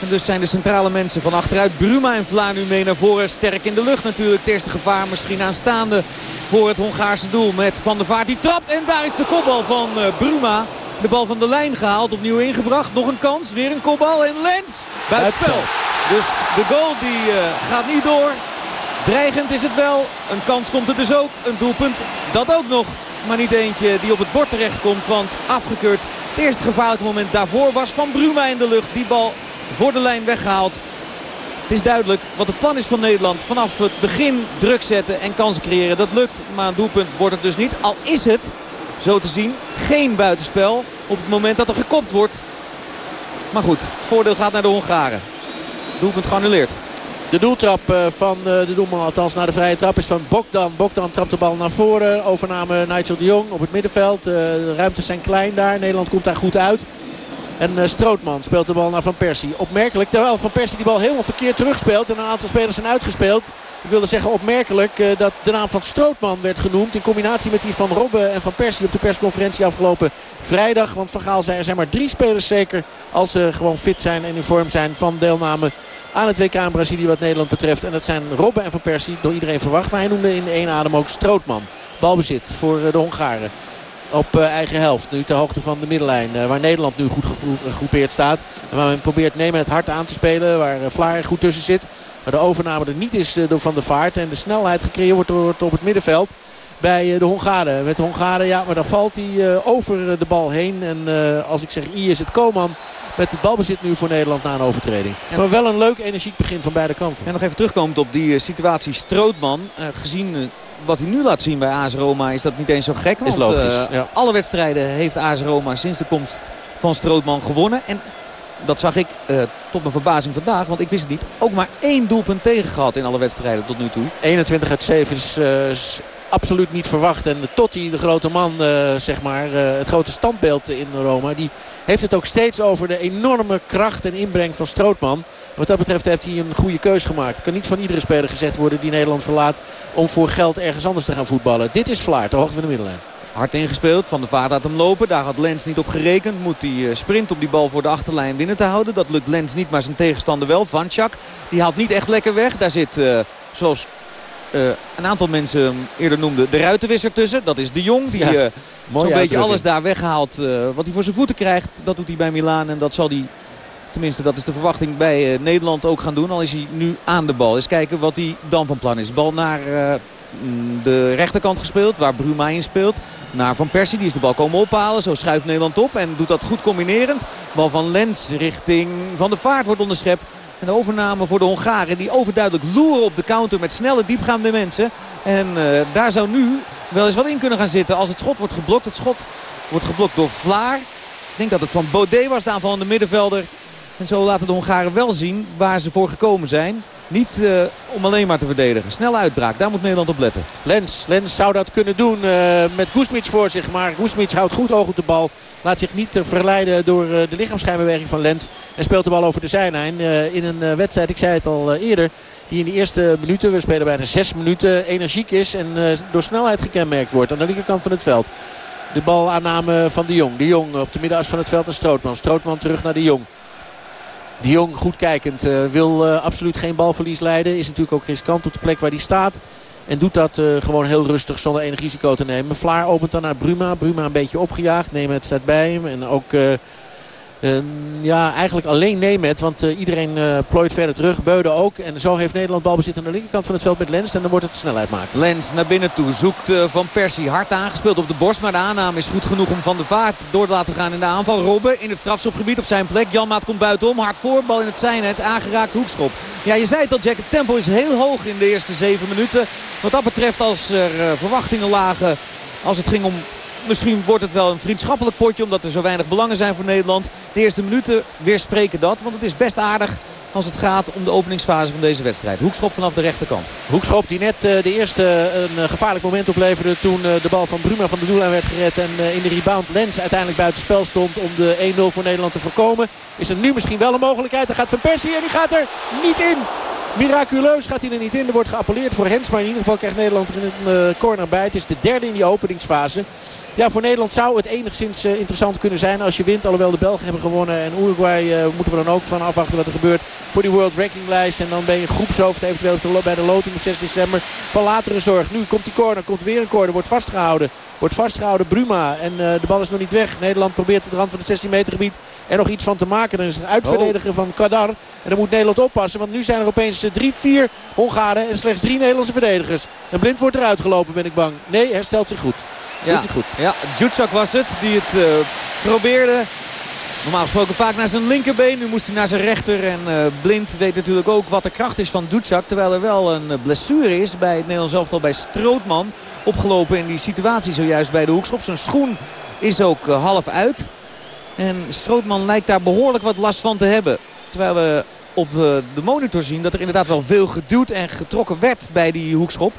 En dus zijn de centrale mensen van achteruit. Bruma en Vlaar nu mee naar voren. Sterk in de lucht natuurlijk. Het eerste gevaar misschien aanstaande voor het Hongaarse doel met Van der Vaart. Die trapt en daar is de kopbal van uh, Bruma. De bal van de lijn gehaald, opnieuw ingebracht. Nog een kans, weer een kopbal en Lens buitenspel. Dus de goal die uh, gaat niet door. Dreigend is het wel. Een kans komt er dus ook. Een doelpunt, dat ook nog. Maar niet eentje die op het bord terecht komt. Want afgekeurd. Het eerste gevaarlijke moment daarvoor was van Bruma in de lucht. Die bal voor de lijn weggehaald. Het is duidelijk wat het plan is van Nederland. Vanaf het begin druk zetten en kansen creëren. Dat lukt, maar een doelpunt wordt het dus niet. Al is het, zo te zien, geen buitenspel op het moment dat er gekopt wordt. Maar goed, het voordeel gaat naar de Hongaren. Doelpunt geannuleerd. De doeltrap eh, van eh, de doelman, althans naar de vrije trap, is van Bogdan. Bogdan trapt de bal naar voren. Overname Nigel de Jong op het middenveld. Eh, de ruimtes zijn klein daar. Nederland komt daar goed uit. En uh, Strootman speelt de bal naar Van Persie. Opmerkelijk, terwijl Van Persie die bal helemaal verkeerd terugspeelt. En een aantal spelers zijn uitgespeeld. Ik wilde zeggen opmerkelijk uh, dat de naam van Strootman werd genoemd. In combinatie met die van Robben en Van Persie op de persconferentie afgelopen vrijdag. Want Van Gaal zei er zijn maar drie spelers zeker. Als ze gewoon fit zijn en in vorm zijn van deelname aan het WK in Brazilië wat Nederland betreft. En dat zijn Robben en Van Persie. Door iedereen verwacht. Maar hij noemde in één adem ook Strootman. Balbezit voor uh, de Hongaren op uh, eigen helft. Nu ter hoogte van de middenlijn. Uh, waar Nederland nu goed gegroepeerd staat. En waar men probeert nemen het hard aan te spelen. Waar Vlaar goed tussen zit. Maar de overname er niet is door Van der Vaart. En de snelheid gecreëerd wordt op het middenveld. Bij de Hongaren. Met de Hongaren, ja, maar dan valt hij over de bal heen. En als ik zeg I is het Koman. Met het balbezit nu voor Nederland na een overtreding. Maar wel een leuk energiek begin van beide kanten. En nog even terugkomend op die situatie Strootman. gezien wat hij nu laat zien bij AS Roma is dat niet eens zo gek. Want, is logisch, uh, alle wedstrijden heeft AS Roma sinds de komst van Strootman gewonnen. En dat zag ik uh, tot mijn verbazing vandaag. Want ik wist het niet. Ook maar één doelpunt tegen gehad in alle wedstrijden tot nu toe. 21 uit 7 is, uh, is absoluut niet verwacht. En Totti, de grote man, zeg maar, het grote standbeeld in Roma... die heeft het ook steeds over de enorme kracht en inbreng van Strootman. Wat dat betreft heeft hij een goede keus gemaakt. Kan niet van iedere speler gezegd worden die Nederland verlaat... om voor geld ergens anders te gaan voetballen. Dit is Vlaar, de hoogte van de middenlijn. Hard ingespeeld, Van de Vaart had hem lopen. Daar had Lens niet op gerekend. Moet hij eh, sprint om die bal voor de achterlijn binnen te houden. Dat lukt Lens niet, maar zijn tegenstander wel. Vanchak, die haalt niet echt lekker weg. Daar zit, uh, zoals uh, een aantal mensen eerder noemden, de ruitenwisser tussen. Dat is de Jong. Die ja, zo'n beetje alles daar weghaalt wat hij voor zijn voeten krijgt. Dat doet hij bij Milaan en dat zal hij Tenminste, dat is de verwachting bij Nederland ook gaan doen. Al is hij nu aan de bal. Eens kijken wat hij dan van plan is. Bal naar uh, de rechterkant gespeeld, waar Bruma in speelt. Naar Van Persie, die is de bal komen ophalen. Zo schuift Nederland op en doet dat goed combinerend. Bal van Lens richting Van de Vaart wordt onderschept. En de overname voor de Hongaren die overduidelijk loeren op de counter met snelle diepgaande mensen. En uh, daar zou nu wel eens wat in kunnen gaan zitten als het schot wordt geblokt. Het schot wordt geblokt door Vlaar. Ik denk dat het van Baudet was, de middenvelder. En zo laten de Hongaren wel zien waar ze voor gekomen zijn. Niet uh, om alleen maar te verdedigen. Snelle uitbraak, daar moet Nederland op letten. Lens, Lens zou dat kunnen doen uh, met Gusmic voor zich. Maar Gusmic houdt goed oog op de bal. Laat zich niet verleiden door de lichaamschijnbeweging van Lens. En speelt de bal over de zijlijn in een wedstrijd, ik zei het al eerder... Die in de eerste minuten, we spelen bijna zes minuten, energiek is. En door snelheid gekenmerkt wordt aan de linkerkant van het veld. De balaanname van de Jong. De Jong op de middenas van het veld naar Strootman. Strootman terug naar de Jong. De Jong goed kijkend uh, wil uh, absoluut geen balverlies leiden. Is natuurlijk ook riskant op de plek waar hij staat. En doet dat uh, gewoon heel rustig zonder enig risico te nemen. Vlaar opent dan naar Bruma. Bruma een beetje opgejaagd. Neem het staat bij hem. En ook ja, eigenlijk alleen Nemet. Want uh, iedereen uh, plooit verder terug. Beuden ook. En zo heeft Nederland balbezit aan de linkerkant van het veld met Lens. En dan wordt het snelheid maken. Lens naar binnen toe. Zoekt Van Persie hard aangespeeld op de borst. Maar de aanname is goed genoeg om Van de Vaart door te laten gaan in de aanval. Robben in het strafschopgebied op zijn plek. Janmaat komt buitenom. Hard voor. Bal in het zijnet. Aangeraakt hoekschop. Ja, je zei het al Jack. Het tempo is heel hoog in de eerste zeven minuten. Wat dat betreft als er verwachtingen lagen. Als het ging om Misschien wordt het wel een vriendschappelijk potje omdat er zo weinig belangen zijn voor Nederland. De eerste minuten weerspreken dat. Want het is best aardig als het gaat om de openingsfase van deze wedstrijd. Hoekschop vanaf de rechterkant. Hoekschop die net uh, de eerste uh, een gevaarlijk moment opleverde toen de bal van Bruma van de doellijn werd gered. En in de rebound Lens uiteindelijk buiten spel stond om de 1-0 voor Nederland te voorkomen. Is er nu misschien wel een mogelijkheid. Dan gaat Van Persie en die gaat er niet in. Miraculeus gaat hij er niet in. Er wordt geappelleerd voor Hens. Maar in ieder geval krijgt Nederland er een corner bij. Het is de derde in die openingsfase. Ja, voor Nederland zou het enigszins uh, interessant kunnen zijn als je wint. Alhoewel de Belgen hebben gewonnen. En Uruguay uh, moeten we dan ook van afwachten wat er gebeurt voor die World Rankinglijst. En dan ben je groepshoofd eventueel bij de loting op 6 december van latere zorg. Nu komt die corner, komt weer een corner, wordt vastgehouden. Wordt vastgehouden Bruma en uh, de bal is nog niet weg. Nederland probeert op de rand van het 16 meter gebied er nog iets van te maken. Dan is het uitverdedigen van Kadar. En dan moet Nederland oppassen. Want nu zijn er opeens drie, vier Hongaren en slechts drie Nederlandse verdedigers. En Blind wordt eruit gelopen ben ik bang. Nee, herstelt zich goed. Ja, goed. ja Jutsak was het die het uh, probeerde. Normaal gesproken vaak naar zijn linkerbeen. Nu moest hij naar zijn rechter. En uh, Blind weet natuurlijk ook wat de kracht is van Jutsak. Terwijl er wel een blessure is bij het Nederlands elftal bij Strootman. Opgelopen in die situatie zojuist bij de hoekschop. Zijn schoen is ook uh, half uit. En Strootman lijkt daar behoorlijk wat last van te hebben. Terwijl we op de monitor zien dat er inderdaad wel veel geduwd en getrokken werd bij die hoekschop.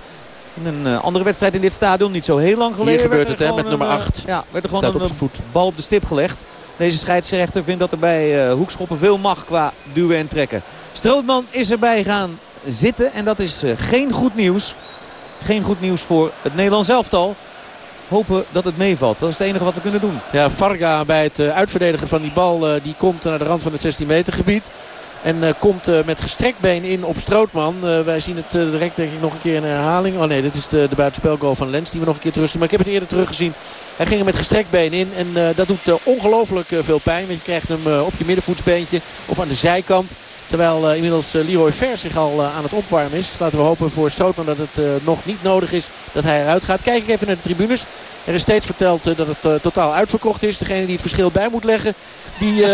In een uh, andere wedstrijd in dit stadion, niet zo heel lang geleden. Hier gebeurt het hè, met nummer 8. Ja, werd er gewoon een, een bal op de stip gelegd. Deze scheidsrechter vindt dat er bij hoekschoppen veel mag qua duwen en trekken. Strootman is erbij gaan zitten en dat is geen goed nieuws. Geen goed nieuws voor het Nederlands elftal. Hopen dat het meevalt. Dat is het enige wat we kunnen doen. Ja, Varga bij het uitverdedigen van die bal. die komt naar de rand van het 16 meter gebied. En uh, komt uh, met gestrekt been in op Strootman. Uh, wij zien het direct denk ik nog een keer in herhaling. Oh nee, dit is de, de buitenspelgoal van Lens die we nog een keer teruggezien. Maar ik heb het eerder teruggezien. Hij ging er met gestrekt been in. En dat doet ongelooflijk veel pijn. Want je krijgt hem op je middenvoetsbeentje of aan de zijkant. Terwijl inmiddels Leroy Ver zich al aan het opwarmen is. Laten we hopen voor Strootman dat het nog niet nodig is dat hij eruit gaat. Kijk ik even naar de tribunes. Er is steeds verteld dat het totaal uitverkocht is. Degene die het verschil bij moet leggen die,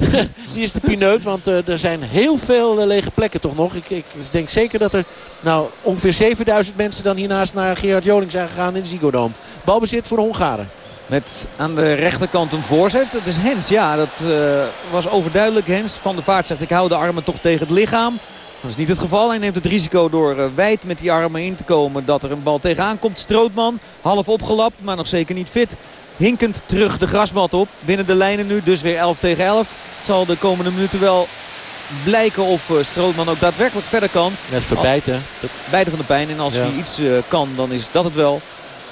die is de pineut. Want er zijn heel veel lege plekken toch nog. Ik, ik, denk zeker dat er nou, ongeveer 7000 mensen dan hiernaast naar Gerard Joling zijn gegaan in de Ziggo Dome. Balbezit voor de Hongaren. Met aan de rechterkant een voorzet. Het is Hens. Ja, dat was overduidelijk. Hens van de Vaart zegt ik hou de armen toch tegen het lichaam. Dat is niet het geval. Hij neemt het risico door wijd met die armen in te komen dat er een bal tegenaan komt. Strootman, half opgelapt, maar nog zeker niet fit hinkend terug de grasmat op. Binnen de lijnen nu, dus weer 11 tegen 11. Het zal de komende minuten wel blijken of eh, Strootman ook daadwerkelijk verder kan. Net verbijten. Bijten van de pijn. En als hij iets uh, kan, dan is dat het wel.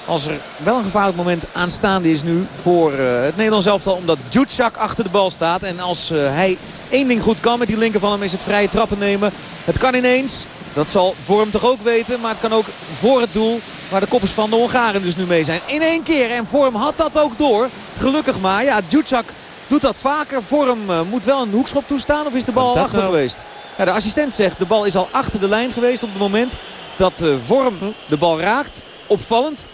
Als er wel een gevaarlijk moment aanstaande is nu voor uh, het Nederlands elftal. Omdat Jutsak achter de bal staat. En als hij één ding goed kan met die linker van hem is het vrije trappen nemen. Het kan ineens. Dat zal Vorm toch ook weten. Maar het kan ook voor het doel. Waar de koppers van de Hongaren dus nu mee zijn. In één keer. En Vorm had dat ook door. Gelukkig maar. Ja, Djutsak doet dat vaker. Vorm uh, moet wel een hoekschop toestaan. Of is de bal al achter nou? geweest? Ja, de assistent zegt de bal is al achter de lijn geweest op het moment dat Vorm de bal raakt. Opvallend.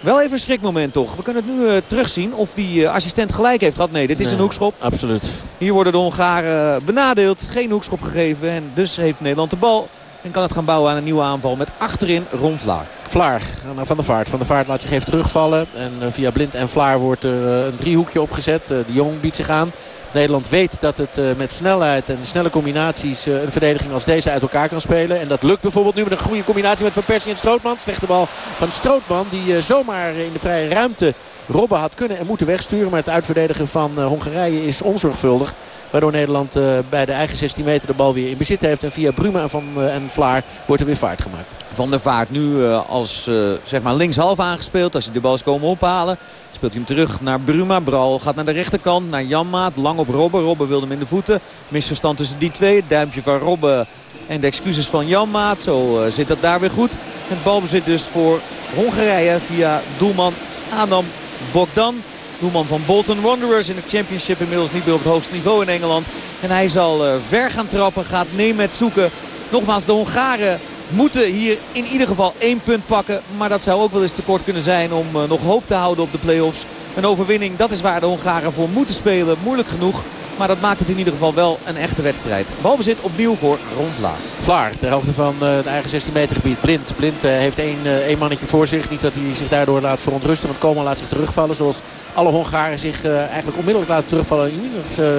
Wel even een schrikmoment toch. We kunnen het nu uh, terugzien of die uh, assistent gelijk heeft gehad. Nee, dit is nee, een hoekschop. Absoluut. Hier worden de Hongaren benadeeld. Geen hoekschop gegeven. En dus heeft Nederland de bal. En kan het gaan bouwen aan een nieuwe aanval met achterin Ron Vlaar. Vlaar Van de Vaart. Van de Vaart laat zich even terugvallen. En eh, via Blind en Vlaar wordt er eh, een driehoekje opgezet. Eh, de Jong biedt zich aan. Nederland weet dat het met snelheid en snelle combinaties een verdediging als deze uit elkaar kan spelen. En dat lukt bijvoorbeeld nu met een goede combinatie met Van Persie en Strootman. Slechte bal van Strootman die zomaar in de vrije ruimte Robben had kunnen en moeten wegsturen. Maar het uitverdedigen van Hongarije is onzorgvuldig. Waardoor Nederland uh, bij de eigen 16 meter de bal weer in bezit heeft. En via Bruma en, van, uh, en Vlaar wordt er weer vaart gemaakt. Van der Vaart nu als zeg maar linkshalf aangespeeld. Als hij de bal is komen ophalen. Speelt hij hem terug naar Bruma. Bral gaat naar de rechterkant. Naar Janmaat. Lang op Robben. Robben wilde hem in de voeten. Misverstand tussen die twee. Duimpje van Robben. En de excuses van Janmaat. Zo zit dat daar weer goed. Het balbezit dus voor Hongarije via doelman Adam Bogdan. Doelman van Bolton Wanderers in de championship. Inmiddels niet meer op het hoogste niveau in Engeland. En hij zal ver gaan trappen. Gaat Nemet zoeken. Nogmaals, de Hongaren moeten hier in ieder geval één punt pakken. Maar dat zou ook wel eens tekort kunnen zijn om nog hoop te houden op de play-offs. Een overwinning, dat is waar de Hongaren voor moeten spelen. Moeilijk genoeg. Maar dat maakt het in ieder geval wel een echte wedstrijd. Balbezit opnieuw voor Ron Vlaar. Vlaar, ter hoogte van uh, het eigen 16 meter gebied. Blind. Blind uh, heeft één, uh, één mannetje voor zich. Niet dat hij zich daardoor laat verontrusten. Want Koma laat zich terugvallen. Zoals alle Hongaren zich eigenlijk onmiddellijk laten terugvallen.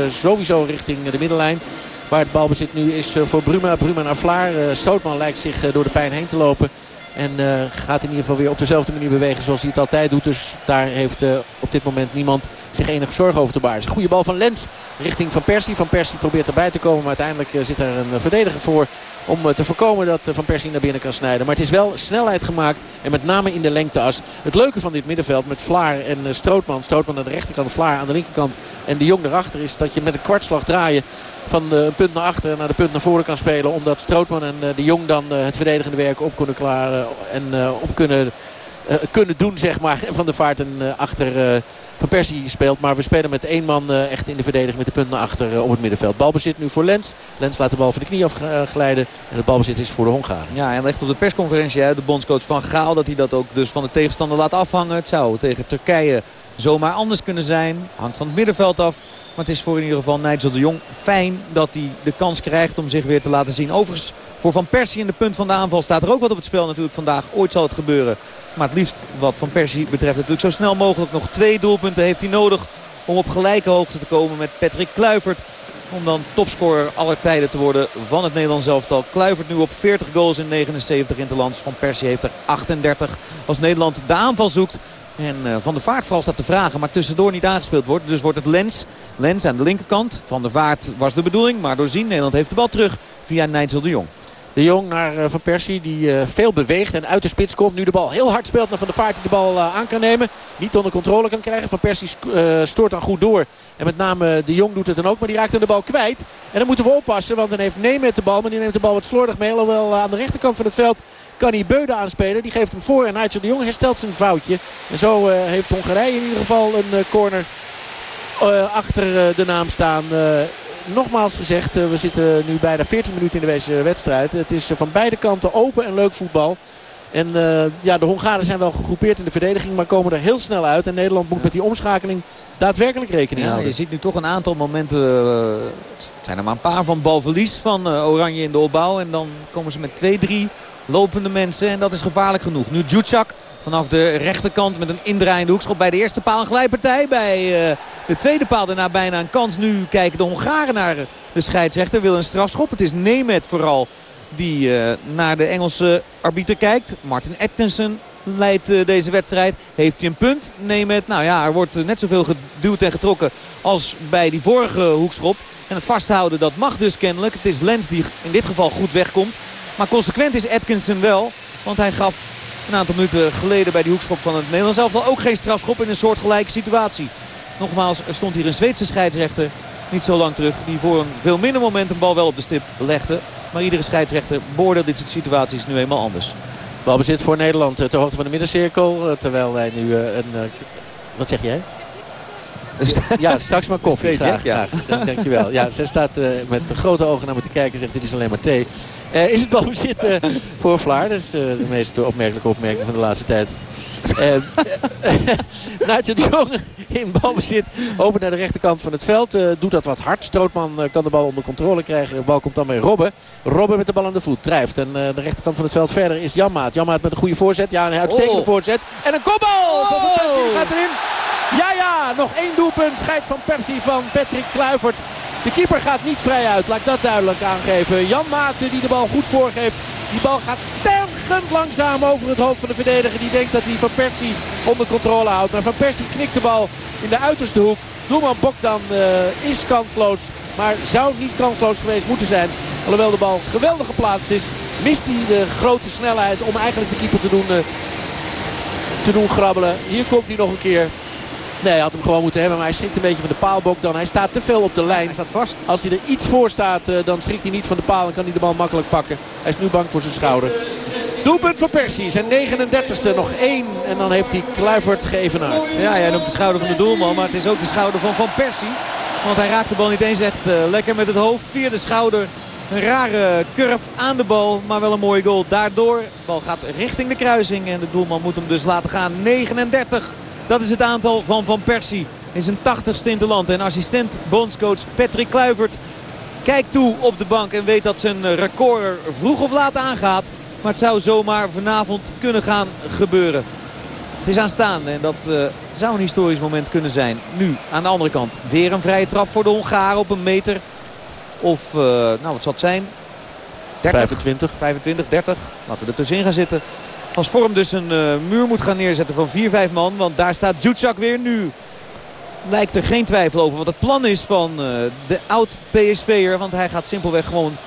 sowieso richting de middenlijn. Waar het balbezit nu is voor Bruma. Bruma naar Vlaar. Stootman lijkt zich door de pijn heen te lopen. En uh, gaat in ieder geval weer op dezelfde manier bewegen zoals hij het altijd doet. Dus daar heeft uh, op dit moment niemand zich enige zorgen over te baarden. Goede bal van Lens richting Van Persie. Van Persie probeert erbij te komen. Maar uiteindelijk uh, zit er een verdediger voor om te voorkomen dat Van Persie naar binnen kan snijden. Maar het is wel snelheid gemaakt. En met name in de lengteas. Het leuke van dit middenveld met Vlaar en Strootman. Strootman aan de rechterkant, Vlaar aan de linkerkant. En de Jong erachter is dat je met een kwartslag draaien van de punt naar achter naar de punt naar voren kan spelen. Omdat Strootman en de Jong dan het verdedigende werk op kunnen klaren en op kunnen, kunnen doen zeg maar. Van de vaart en achter Van Persie speelt. Maar we spelen met één man echt in de verdediging met de punt naar achter op het middenveld. Balbezit nu voor Lens. Lens laat de bal van de knie afglijden. En het balbezit is voor de Hongaren. Ja, en legt op de persconferentie de bondscoach van Gaal. Dat hij dat ook dus van de tegenstander laat afhangen. Het zou tegen Turkije zomaar anders kunnen zijn. Hangt van het middenveld af. Maar het is voor in ieder geval Nigel de Jong fijn dat hij de kans krijgt om zich weer te laten zien. Overigens voor Van Persie in de punt van de aanval staat er ook wat op het spel natuurlijk vandaag. Ooit zal het gebeuren. Maar het liefst wat Van Persie betreft natuurlijk zo snel mogelijk. Nog twee doelpunten heeft hij nodig om op gelijke hoogte te komen met Patrick Kluivert. Om dan topscorer aller tijden te worden van het Nederlands elftal. Kluivert nu op 40 goals in 79 interlands. Van Persie heeft er 38 als Nederland de aanval zoekt. En uh, Van der Vaart vooral staat te vragen, maar tussendoor niet aangespeeld wordt. Dus wordt het Lens. Lens aan de linkerkant. Van der Vaart was de bedoeling, maar doorzien. Nederland heeft de bal terug via Nijtsel de Jong. De Jong naar uh, Van Persie die uh, veel beweegt en uit de spits komt. Nu de bal heel hard speelt naar Van der Vaart die de bal aan kan nemen. Niet onder controle kan krijgen. Van Persie stoort dan goed door. En met name De Jong doet het dan ook. Maar die raakt dan de bal kwijt. En dan moeten we oppassen. Want dan heeft Nemet de bal. Maar die neemt de bal wat slordig mee. Alhoewel aan de rechterkant van het veld kan hij Beude aanspelen. Die geeft hem voor. En Nigel de Jong herstelt zijn foutje. En zo heeft Hongarije in ieder geval een corner achter de naam staan nogmaals gezegd, we zitten nu bijna 14 minuten in deze wedstrijd. Het is van beide kanten open en leuk voetbal. En uh, ja, de Hongaren zijn wel gegroepeerd in de verdediging, maar komen er heel snel uit. En Nederland moet met die omschakeling daadwerkelijk rekening ja, houden. Je ziet nu toch een aantal momenten, uh, het zijn er maar een paar van balverlies van uh, Oranje in de opbouw. En dan komen ze met twee, drie lopende mensen en dat is gevaarlijk genoeg. Nu Djutjak Vanaf de rechterkant met een indraaiende hoekschop bij de eerste paal een glijpartij. Bij uh, de tweede paal daarna bijna een kans. Nu kijken de Hongaren naar de scheidsrechter. Wil een strafschop. Het is Nemet vooral die uh, naar de Engelse arbiter kijkt. Martin Atkinson leidt uh, deze wedstrijd. Heeft hij een punt? Nemet. Nou ja, er wordt net zoveel geduwd en getrokken als bij die vorige hoekschop. En het vasthouden dat mag dus kennelijk. Het is Lens die in dit geval goed wegkomt. Maar consequent is Atkinson wel. Want hij gaf een aantal minuten geleden bij die hoekschop van het Nederlands elftal ook geen strafschop in een soortgelijke situatie. Nogmaals, er stond hier een Zweedse scheidsrechter niet zo lang terug. Die voor een veel minder moment een bal wel op de stip legde. Maar iedere scheidsrechter beoordeelt dit soort situaties nu eenmaal anders. Balbezit voor Nederland ter hoogte van de middencirkel. Terwijl wij nu een... Wat zeg jij? Ja, straks maar koffie. Graag, ja. graag. Dankjewel. Ja, zij staat met grote ogen naar me te kijken en zegt dit is alleen maar thee. Uh, is het balbezit voor Vlaar? Dat is uh, de meest opmerkelijke opmerking van de laatste tijd. Nigel de Jong in balbezit. Open naar de rechterkant van het veld. doet dat wat hard. Strootman kan de bal onder controle krijgen. De bal komt dan bij Robben. Robben met de bal aan de voet. Drijft. En de rechterkant van het veld verder is Janmaat. Janmaat met een goede voorzet. Ja, een uitstekende oh. voorzet. En een kopbal! Oh. Van Persie gaat erin. Ja, ja. Nog één doelpunt. Scheidt van Persie van Patrick Kluivert. De keeper gaat niet vrij uit, laat ik dat duidelijk aangeven. Jan Maarten die de bal goed voorgeeft. Die bal gaat tergend langzaam over het hoofd van de verdediger. Die denkt dat hij Van Persie onder controle houdt. Maar Van Persie knikt de bal in de uiterste hoek. Doelman Bokdan uh, is kansloos. Maar zou niet kansloos geweest moeten zijn. Alhoewel de bal geweldig geplaatst is. Mist hij de grote snelheid om eigenlijk de keeper te doen, uh, te doen grabbelen. Hier komt hij nog een keer. Nee, hij had hem gewoon moeten hebben. Maar hij schrikt een beetje van de paalbok dan. Hij staat te veel op de lijn. Hij staat vast. Als hij er iets voor staat, dan schrikt hij niet van de paal. En kan hij de bal makkelijk pakken. Hij is nu bang voor zijn schouder. Doelpunt van Persie. Zijn 39ste. Nog één. En dan heeft hij Kluivert geëvenaard. Ja, jij noemt de schouder van de doelman. Maar het is ook de schouder van Van Persie. Want hij raakt de bal niet eens echt uh, lekker met het hoofd. Via de schouder. Een rare curve aan de bal. Maar wel een mooie goal daardoor. De bal gaat richting de kruising. En de doelman moet hem dus laten gaan. 39. Dat is het aantal van Van Persie. In zijn 80ste in het land. En assistent bondscoach Patrick Kluivert kijkt toe op de bank. En weet dat zijn record er vroeg of laat aangaat. Maar het zou zomaar vanavond kunnen gaan gebeuren. Het is aanstaande en dat uh, zou een historisch moment kunnen zijn. Nu aan de andere kant weer een vrije trap voor de Hongaren op een meter. Of, uh, nou wat zal het zijn? 30, 25. 25, 30. Laten we er tussenin gaan zitten. Als Vorm dus een uh, muur moet gaan neerzetten van 4-5 man. Want daar staat Jutsak weer nu. Lijkt er geen twijfel over wat het plan is van de oud-PSV'er. Want hij gaat simpelweg gewoon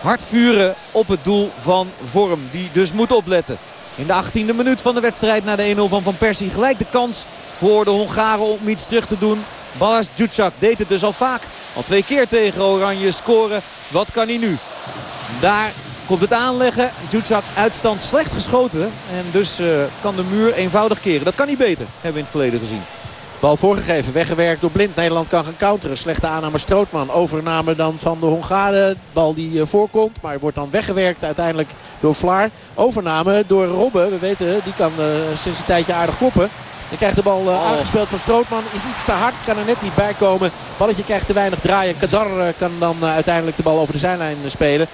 hard vuren op het doel van Vorm. Die dus moet opletten. In de 18e minuut van de wedstrijd na de 1-0 van Van Persie. Gelijk de kans voor de Hongaren om iets terug te doen. Balas Djutsak deed het dus al vaak. Al twee keer tegen Oranje scoren. Wat kan hij nu? Daar komt het aanleggen. Djutsak uitstand slecht geschoten. En dus uh, kan de muur eenvoudig keren. Dat kan niet beter, hebben we in het verleden gezien. Bal voorgegeven, weggewerkt door Blind. Nederland kan gaan counteren. Slechte aanname Strootman. Overname dan van de Hongaren. Bal die voorkomt, maar wordt dan weggewerkt uiteindelijk door Vlaar. Overname door Robben. We weten, die kan uh, sinds een tijdje aardig koppen. Dan krijgt de bal uh, aangespeeld van Strootman. Is iets te hard, kan er net niet bij komen. Balletje krijgt te weinig draaien. Kadar kan dan uh, uiteindelijk de bal over de zijlijn spelen.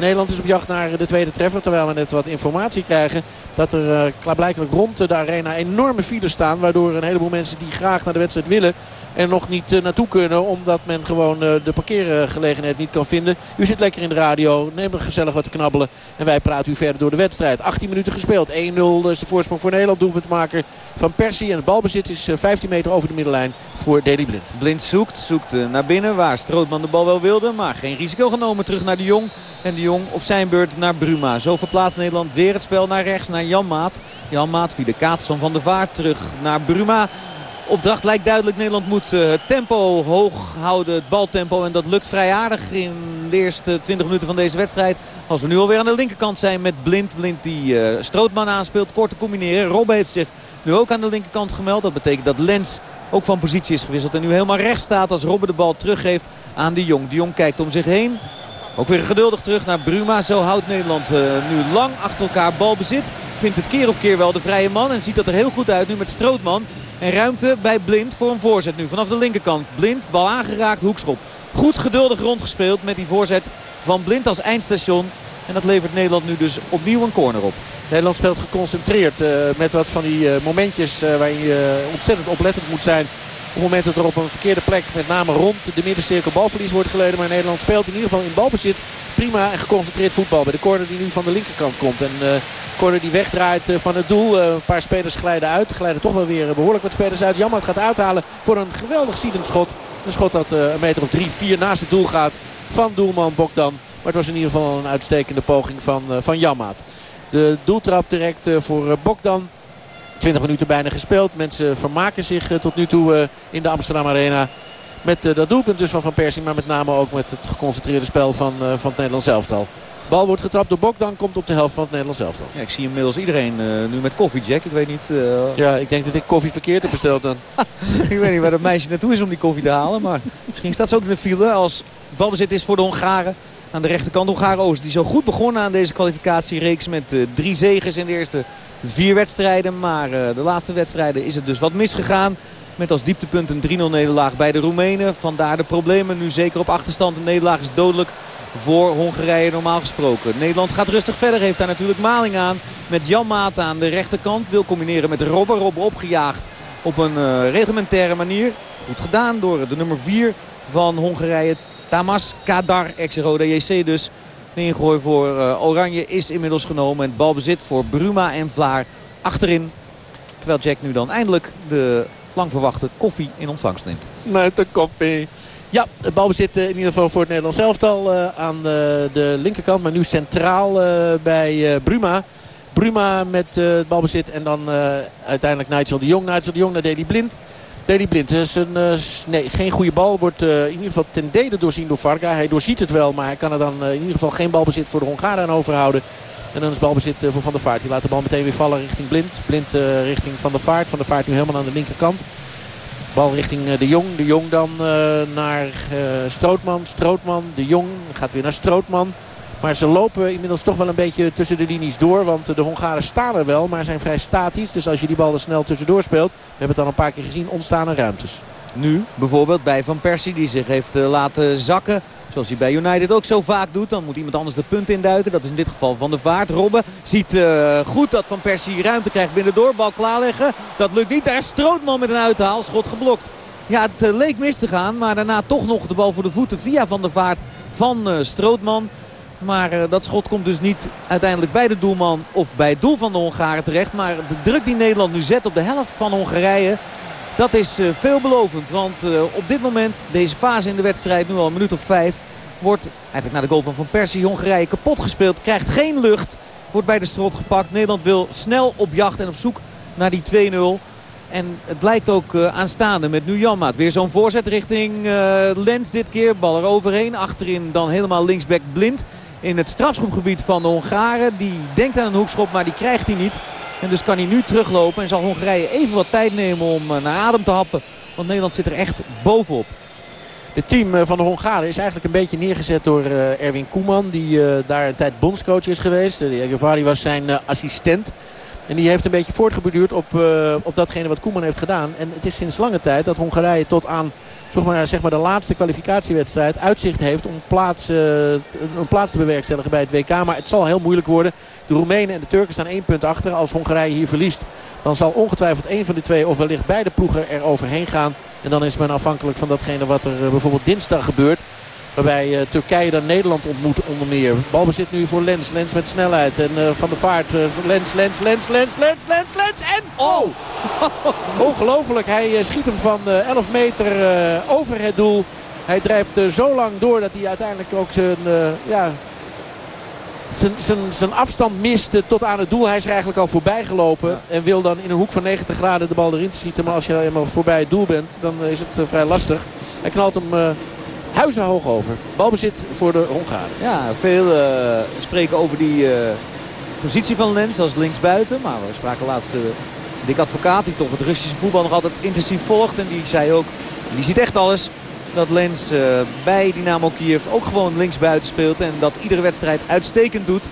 Nederland is op jacht naar de tweede treffer. Terwijl we net wat informatie krijgen dat er uh, klaarblijkelijk rond de arena enorme files staan. Waardoor een heleboel mensen die graag naar de wedstrijd willen er nog niet uh, naartoe kunnen. Omdat men gewoon uh, de parkeergelegenheid niet kan vinden. U zit lekker in de radio. Neem er gezellig wat te knabbelen. En wij praten u verder door de wedstrijd. 18 minuten gespeeld. 1-0 is de voorsprong voor Nederland. Doelpuntmaker van Persie. En het balbezit is 15 meter over de middenlijn voor Deli Blind. Blind zoekt. Zoekt naar binnen waar Strootman de bal wel wilde. Maar geen risico genomen. Terug naar de Jong. En de Jong op zijn beurt naar Bruma. Zo verplaatst Nederland weer het spel naar rechts. Naar Jan Maat. Jan Maat via de kaats van Van der Vaart terug naar Bruma. Opdracht lijkt duidelijk. Nederland moet het tempo hoog houden. Het baltempo. En dat lukt vrij aardig in de eerste 20 minuten van deze wedstrijd. Als we nu alweer aan de linkerkant zijn met Blind. Blind die uh, Strootman aanspeelt. Kort te combineren. Rob heeft zich nu ook aan de linkerkant gemeld. Dat betekent dat Lens ook van positie is gewisseld. En nu helemaal rechts staat als Robben de bal teruggeeft aan de Jong. De Jong kijkt om zich heen. Ook weer geduldig terug naar Bruma. Zo houdt Nederland uh, nu lang achter elkaar balbezit. Vindt het keer op keer wel de vrije man. En ziet dat er heel goed uit nu met Strootman. En ruimte bij Blind voor een voorzet nu vanaf de linkerkant. Blind, bal aangeraakt, hoekschop. Goed geduldig rondgespeeld met die voorzet van Blind als eindstation. En dat levert Nederland nu dus opnieuw een corner op. Nederland speelt geconcentreerd uh, met wat van die uh, momentjes uh, waarin je ontzettend oplettend moet zijn. Op het moment dat er op een verkeerde plek, met name rond de middencirkel, balverlies wordt geleden. Maar Nederland speelt in ieder geval in balbezit prima en geconcentreerd voetbal. Bij de corner die nu van de linkerkant komt. En uh, corner die wegdraait uh, van het doel. Uh, een paar spelers glijden uit. Glijden toch wel weer behoorlijk wat spelers uit. Jammer gaat uithalen voor een geweldig ziedend schot. Een schot dat een meter of drie, vier naast het doel gaat van doelman Bokdan. Maar het was in ieder geval een uitstekende poging van, van Jammaat. De doeltrap direct voor Bokdan. 20 minuten bijna gespeeld. Mensen vermaken zich tot nu toe in de Amsterdam Arena. Met uh, dat doelpunt dus van Van Persie. Maar met name ook met het geconcentreerde spel van, van het Nederlands elftal. Bal wordt getrapt door Bok. Dan komt op de helft van het Nederlands elftal. Ja, ik zie inmiddels iedereen uh, nu met koffie, Jack. Ik weet niet... Ja, ik denk dat ik koffie verkeerd heb besteld dan. ik weet niet waar dat meisje naartoe is om die koffie te halen. Maar misschien staat ze ook in de file als balbezit is voor de Hongaren. Aan de rechterkant Hongaren-Oost. Die zo goed begonnen aan deze kwalificatiereeks. Met drie zegens in de eerste vier wedstrijden. Maar de laatste wedstrijden is het dus wat misgegaan. Met als dieptepunt een 3-0 nederlaag bij de Roemenen. Vandaar de problemen. Nu zeker op achterstand. Een nederlaag is dodelijk voor Hongarije normaal gesproken. Nederland gaat rustig verder. Heeft daar natuurlijk maling aan. Met Jan Maat aan de rechterkant. Wil combineren met Robben. Robben opgejaagd op een uh, reglementaire manier. Goed gedaan door de nummer 4 van Hongarije. Tamas Kadar, ex-Roda JC dus. De ingooi voor uh, Oranje is inmiddels genomen. En balbezit voor Bruma en Vlaar achterin. Terwijl Jack nu dan eindelijk de lang verwachte koffie in ontvangst neemt. Met de koffie. Ja, het balbezit in ieder geval voor het Nederlands elftal uh, aan de, de, linkerkant. Maar nu centraal bij Bruma. Bruma met het balbezit en dan uiteindelijk Nigel de Jong. Nigel de Jong naar Deli Blind. Deli Blind is een, nee, geen goede bal. Wordt in ieder geval ten dele doorzien door Varga. Hij doorziet het wel, maar hij kan er dan in ieder geval geen balbezit voor de Hongaren aan overhouden. En dan is balbezit voor Van der Vaart. Die laat de bal meteen weer vallen richting Blind. Blind richting Van der Vaart. Van der Vaart nu helemaal aan de linkerkant. Bal richting De Jong. De Jong dan naar Strootman. Strootman. De Jong gaat weer naar Strootman. Maar ze lopen inmiddels toch wel een beetje tussen de linies door. Want de Hongaren staan er wel, maar zijn vrij statisch. Dus als je die bal er snel tussendoor speelt, we hebben het dan een paar keer gezien, ontstaan er ruimtes. Nu bijvoorbeeld bij Van Persie die zich heeft laten zakken. Zoals hij bij United ook zo vaak doet. Dan moet iemand anders de punt induiken. Dat is in dit geval Van de Vaart. Robben ziet uh, goed dat Van Persie ruimte krijgt binnendoor. Bal klaarleggen. Dat lukt niet. Daar Strootman met een uithaal. Schot geblokt. Ja, het uh, leek mis te gaan. Maar daarna toch nog de bal voor de voeten via Van der Vaart van Strootman. Maar uh, dat schot komt dus niet uiteindelijk bij de doelman of bij het doel van de Hongaren terecht. Maar de druk die Nederland nu zet op de helft van Hongarije... dat is uh, veelbelovend. Want uh, op dit moment, deze fase in de wedstrijd, nu al een minuut of vijf... wordt eigenlijk na de goal van Van Persie Hongarije kapot gespeeld. Krijgt geen lucht. Wordt bij de strot gepakt. Nederland wil snel op jacht en op zoek naar die 2-0. En het lijkt ook aanstaande met nu Janmaat. Weer zo'n voorzet richting Lens dit keer. Bal er overheen. Achterin dan helemaal linksback blind in het strafschopgebied van de Hongaren. Die denkt aan een hoekschop, maar die krijgt hij niet. En dus kan hij nu teruglopen en zal Hongarije even wat tijd nemen om naar adem te happen. Want Nederland zit er echt bovenop. Het team van de Hongaren is eigenlijk een beetje neergezet door Erwin Koeman. Die daar een tijd bondscoach is geweest. De Gavari was zijn assistent. En die heeft een beetje voortgeborduurd op, op datgene wat Koeman heeft gedaan. En het is sinds lange tijd dat Hongarije tot aan zeg maar, zeg maar de laatste kwalificatiewedstrijd uitzicht heeft om plaats, een plaats te bewerkstelligen bij het WK. Maar het zal heel moeilijk worden. De Roemenen en de Turken staan één punt achter. Als Hongarije hier verliest, dan zal ongetwijfeld één van de twee of wellicht beide ploegen er overheen gaan. En dan is men afhankelijk van datgene wat er uh, bijvoorbeeld dinsdag gebeurt. Waarbij uh, Turkije dan Nederland ontmoet onder meer. Balbezit nu voor Lens. Lens met snelheid. En uh, Van de Vaart. Uh, Lens, Lens, Lens, Lens, Lens, Lens, Lens. En... Oh! Ongelooflijk. Hij schiet hem van 11 meter over het doel. Hij drijft zo lang door dat hij uiteindelijk ook zijn... ja, zijn, zijn, zijn afstand mist tot aan het doel. Hij is er eigenlijk al voorbij gelopen. Ja. En wil dan in een hoek van 90 graden de bal erin schieten. Maar als je helemaal voorbij het doel bent, dan is het vrij lastig. Hij knalt hem huizenhoog over. Balbezit voor de Hongaren. Ja, veel uh, spreken over die uh, positie van Lens als linksbuiten. Maar we spraken laatst de Advocaat die toch het Russische voetbal nog altijd intensief volgt. En die zei ook, die ziet echt alles, dat Lens uh, bij Dynamo Kiev ook gewoon linksbuiten speelt. En dat iedere wedstrijd uitstekend doet.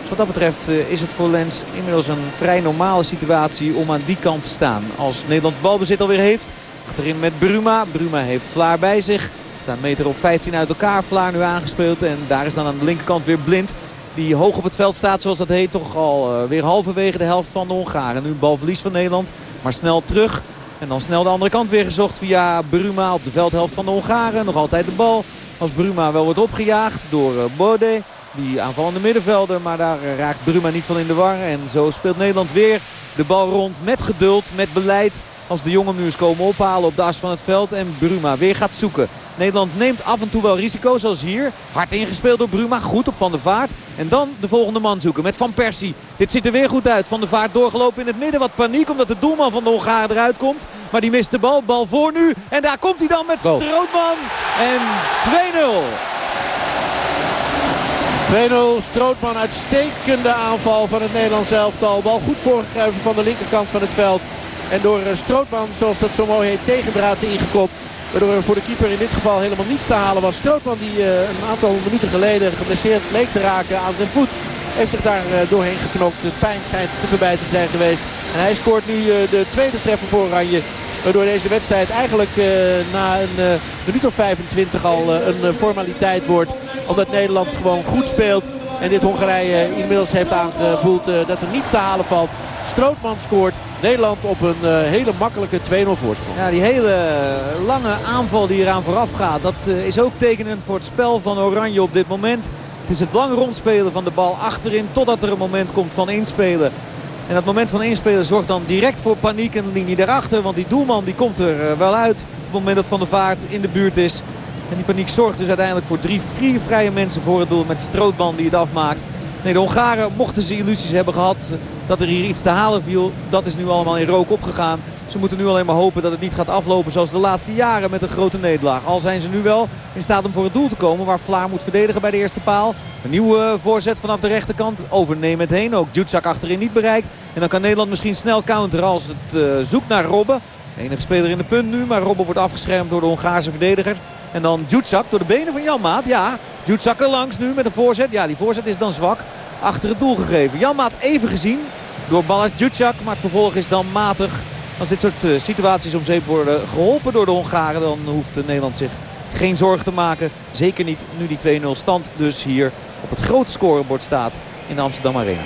Dus wat dat betreft is het voor Lens inmiddels een vrij normale situatie om aan die kant te staan. Als Nederland balbezit alweer heeft. Achterin met Bruma. Bruma heeft Vlaar bij zich. Staan meter of 15 uit elkaar. Vlaar nu aangespeeld. En daar is dan aan de linkerkant weer Blind. Die hoog op het veld staat zoals dat heet. Toch al uh, weer halverwege de helft van de Hongaren. Nu balverlies van Nederland. Maar snel terug. En dan snel de andere kant weer gezocht via Bruma op de veldhelft van de Hongaren. Nog altijd de bal. Als Bruma wel wordt opgejaagd door uh, Bode. Die aanvallende middenvelder. Maar daar uh, raakt Bruma niet van in de war. En zo speelt Nederland weer de bal rond. Met geduld, met beleid. Als de jongen nu eens komen ophalen op de as van het veld. En Bruma weer gaat zoeken. Nederland neemt af en toe wel risico zoals hier. Hard ingespeeld door Bruma. Goed op Van der Vaart. En dan de volgende man zoeken met Van Persie. Dit ziet er weer goed uit. Van der Vaart doorgelopen in het midden. Wat paniek omdat de doelman van de Hongaren eruit komt. Maar die mist de bal. Bal voor nu. En daar komt hij dan met Strootman. En 2-0. 2-0. Strootman uitstekende aanval van het Nederlands elftal. Bal goed voorgegeven van de linkerkant van het veld. En door Strootman, zoals dat zo mooi heet, tegendraad ingekopt. Waardoor er voor de keeper in dit geval helemaal niets te halen was. Strootman die uh, een aantal minuten geleden geblesseerd leek te raken aan zijn voet. Heeft zich daar uh, doorheen geknokt. De pijn schijnt te voorbij te zijn geweest. En hij scoort nu uh, de tweede treffer voor Oranje. Waardoor deze wedstrijd eigenlijk na een minuut of 25 al een formaliteit wordt. Omdat Nederland gewoon goed speelt. En dit Hongarije inmiddels heeft aangevoeld dat er niets te halen valt. Strootman scoort. Nederland op een uh, hele makkelijke 2-0 voorsprong. Ja, die hele lange aanval die eraan vooraf gaat. Dat uh, is ook tekenend voor het spel van Oranje op dit moment. Het is het lang rondspelen van de bal achterin totdat er een moment komt van inspelen. En dat moment van inspelen zorgt dan direct voor paniek in de linie daarachter. Want die doelman die komt er uh, wel uit op het moment dat Van der Vaart in de buurt is. En die paniek zorgt dus uiteindelijk voor drie vrije mensen voor het doel met Strootman die het afmaakt. Nee, de Hongaren mochten ze illusies hebben gehad dat er hier iets te halen viel. Dat is nu allemaal in rook opgegaan. Ze moeten nu alleen maar hopen dat het niet gaat aflopen zoals de laatste jaren met een grote nederlaag. Al zijn ze nu wel in staat om voor het doel te komen waar Vlaar moet verdedigen bij de eerste paal. Een nieuwe voorzet vanaf de rechterkant. Overneem het heen. Ook Jutsak achterin niet bereikt. En dan kan Nederland misschien snel counteren als het uh, zoekt naar Robben. Enige speler in de punt nu. Maar Robben wordt afgeschermd door de Hongaarse verdediger. En dan Jutsak door de benen van Janmaat. Ja, Jutsak er langs nu met een voorzet. Ja, die voorzet is dan zwak. Achter het doel gegeven. Janmaat even gezien door Ballas Jutsak. Maar het vervolg is dan matig. Als dit soort uh, situaties om zeep worden geholpen door de Hongaren... dan hoeft Nederland zich geen zorgen te maken. Zeker niet nu die 2-0 stand dus hier op het grote scorebord staat in de Amsterdam Arena.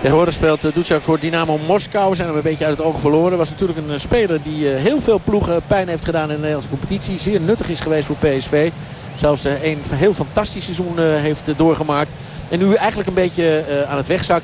Tegenwoordig speelt Ducjak voor Dynamo Moskou. Zijn hem een beetje uit het oog verloren. Was natuurlijk een speler die heel veel ploegen pijn heeft gedaan in de Nederlandse competitie. Zeer nuttig is geweest voor PSV. Zelfs een heel fantastisch seizoen heeft doorgemaakt. En nu eigenlijk een beetje aan het wegzakken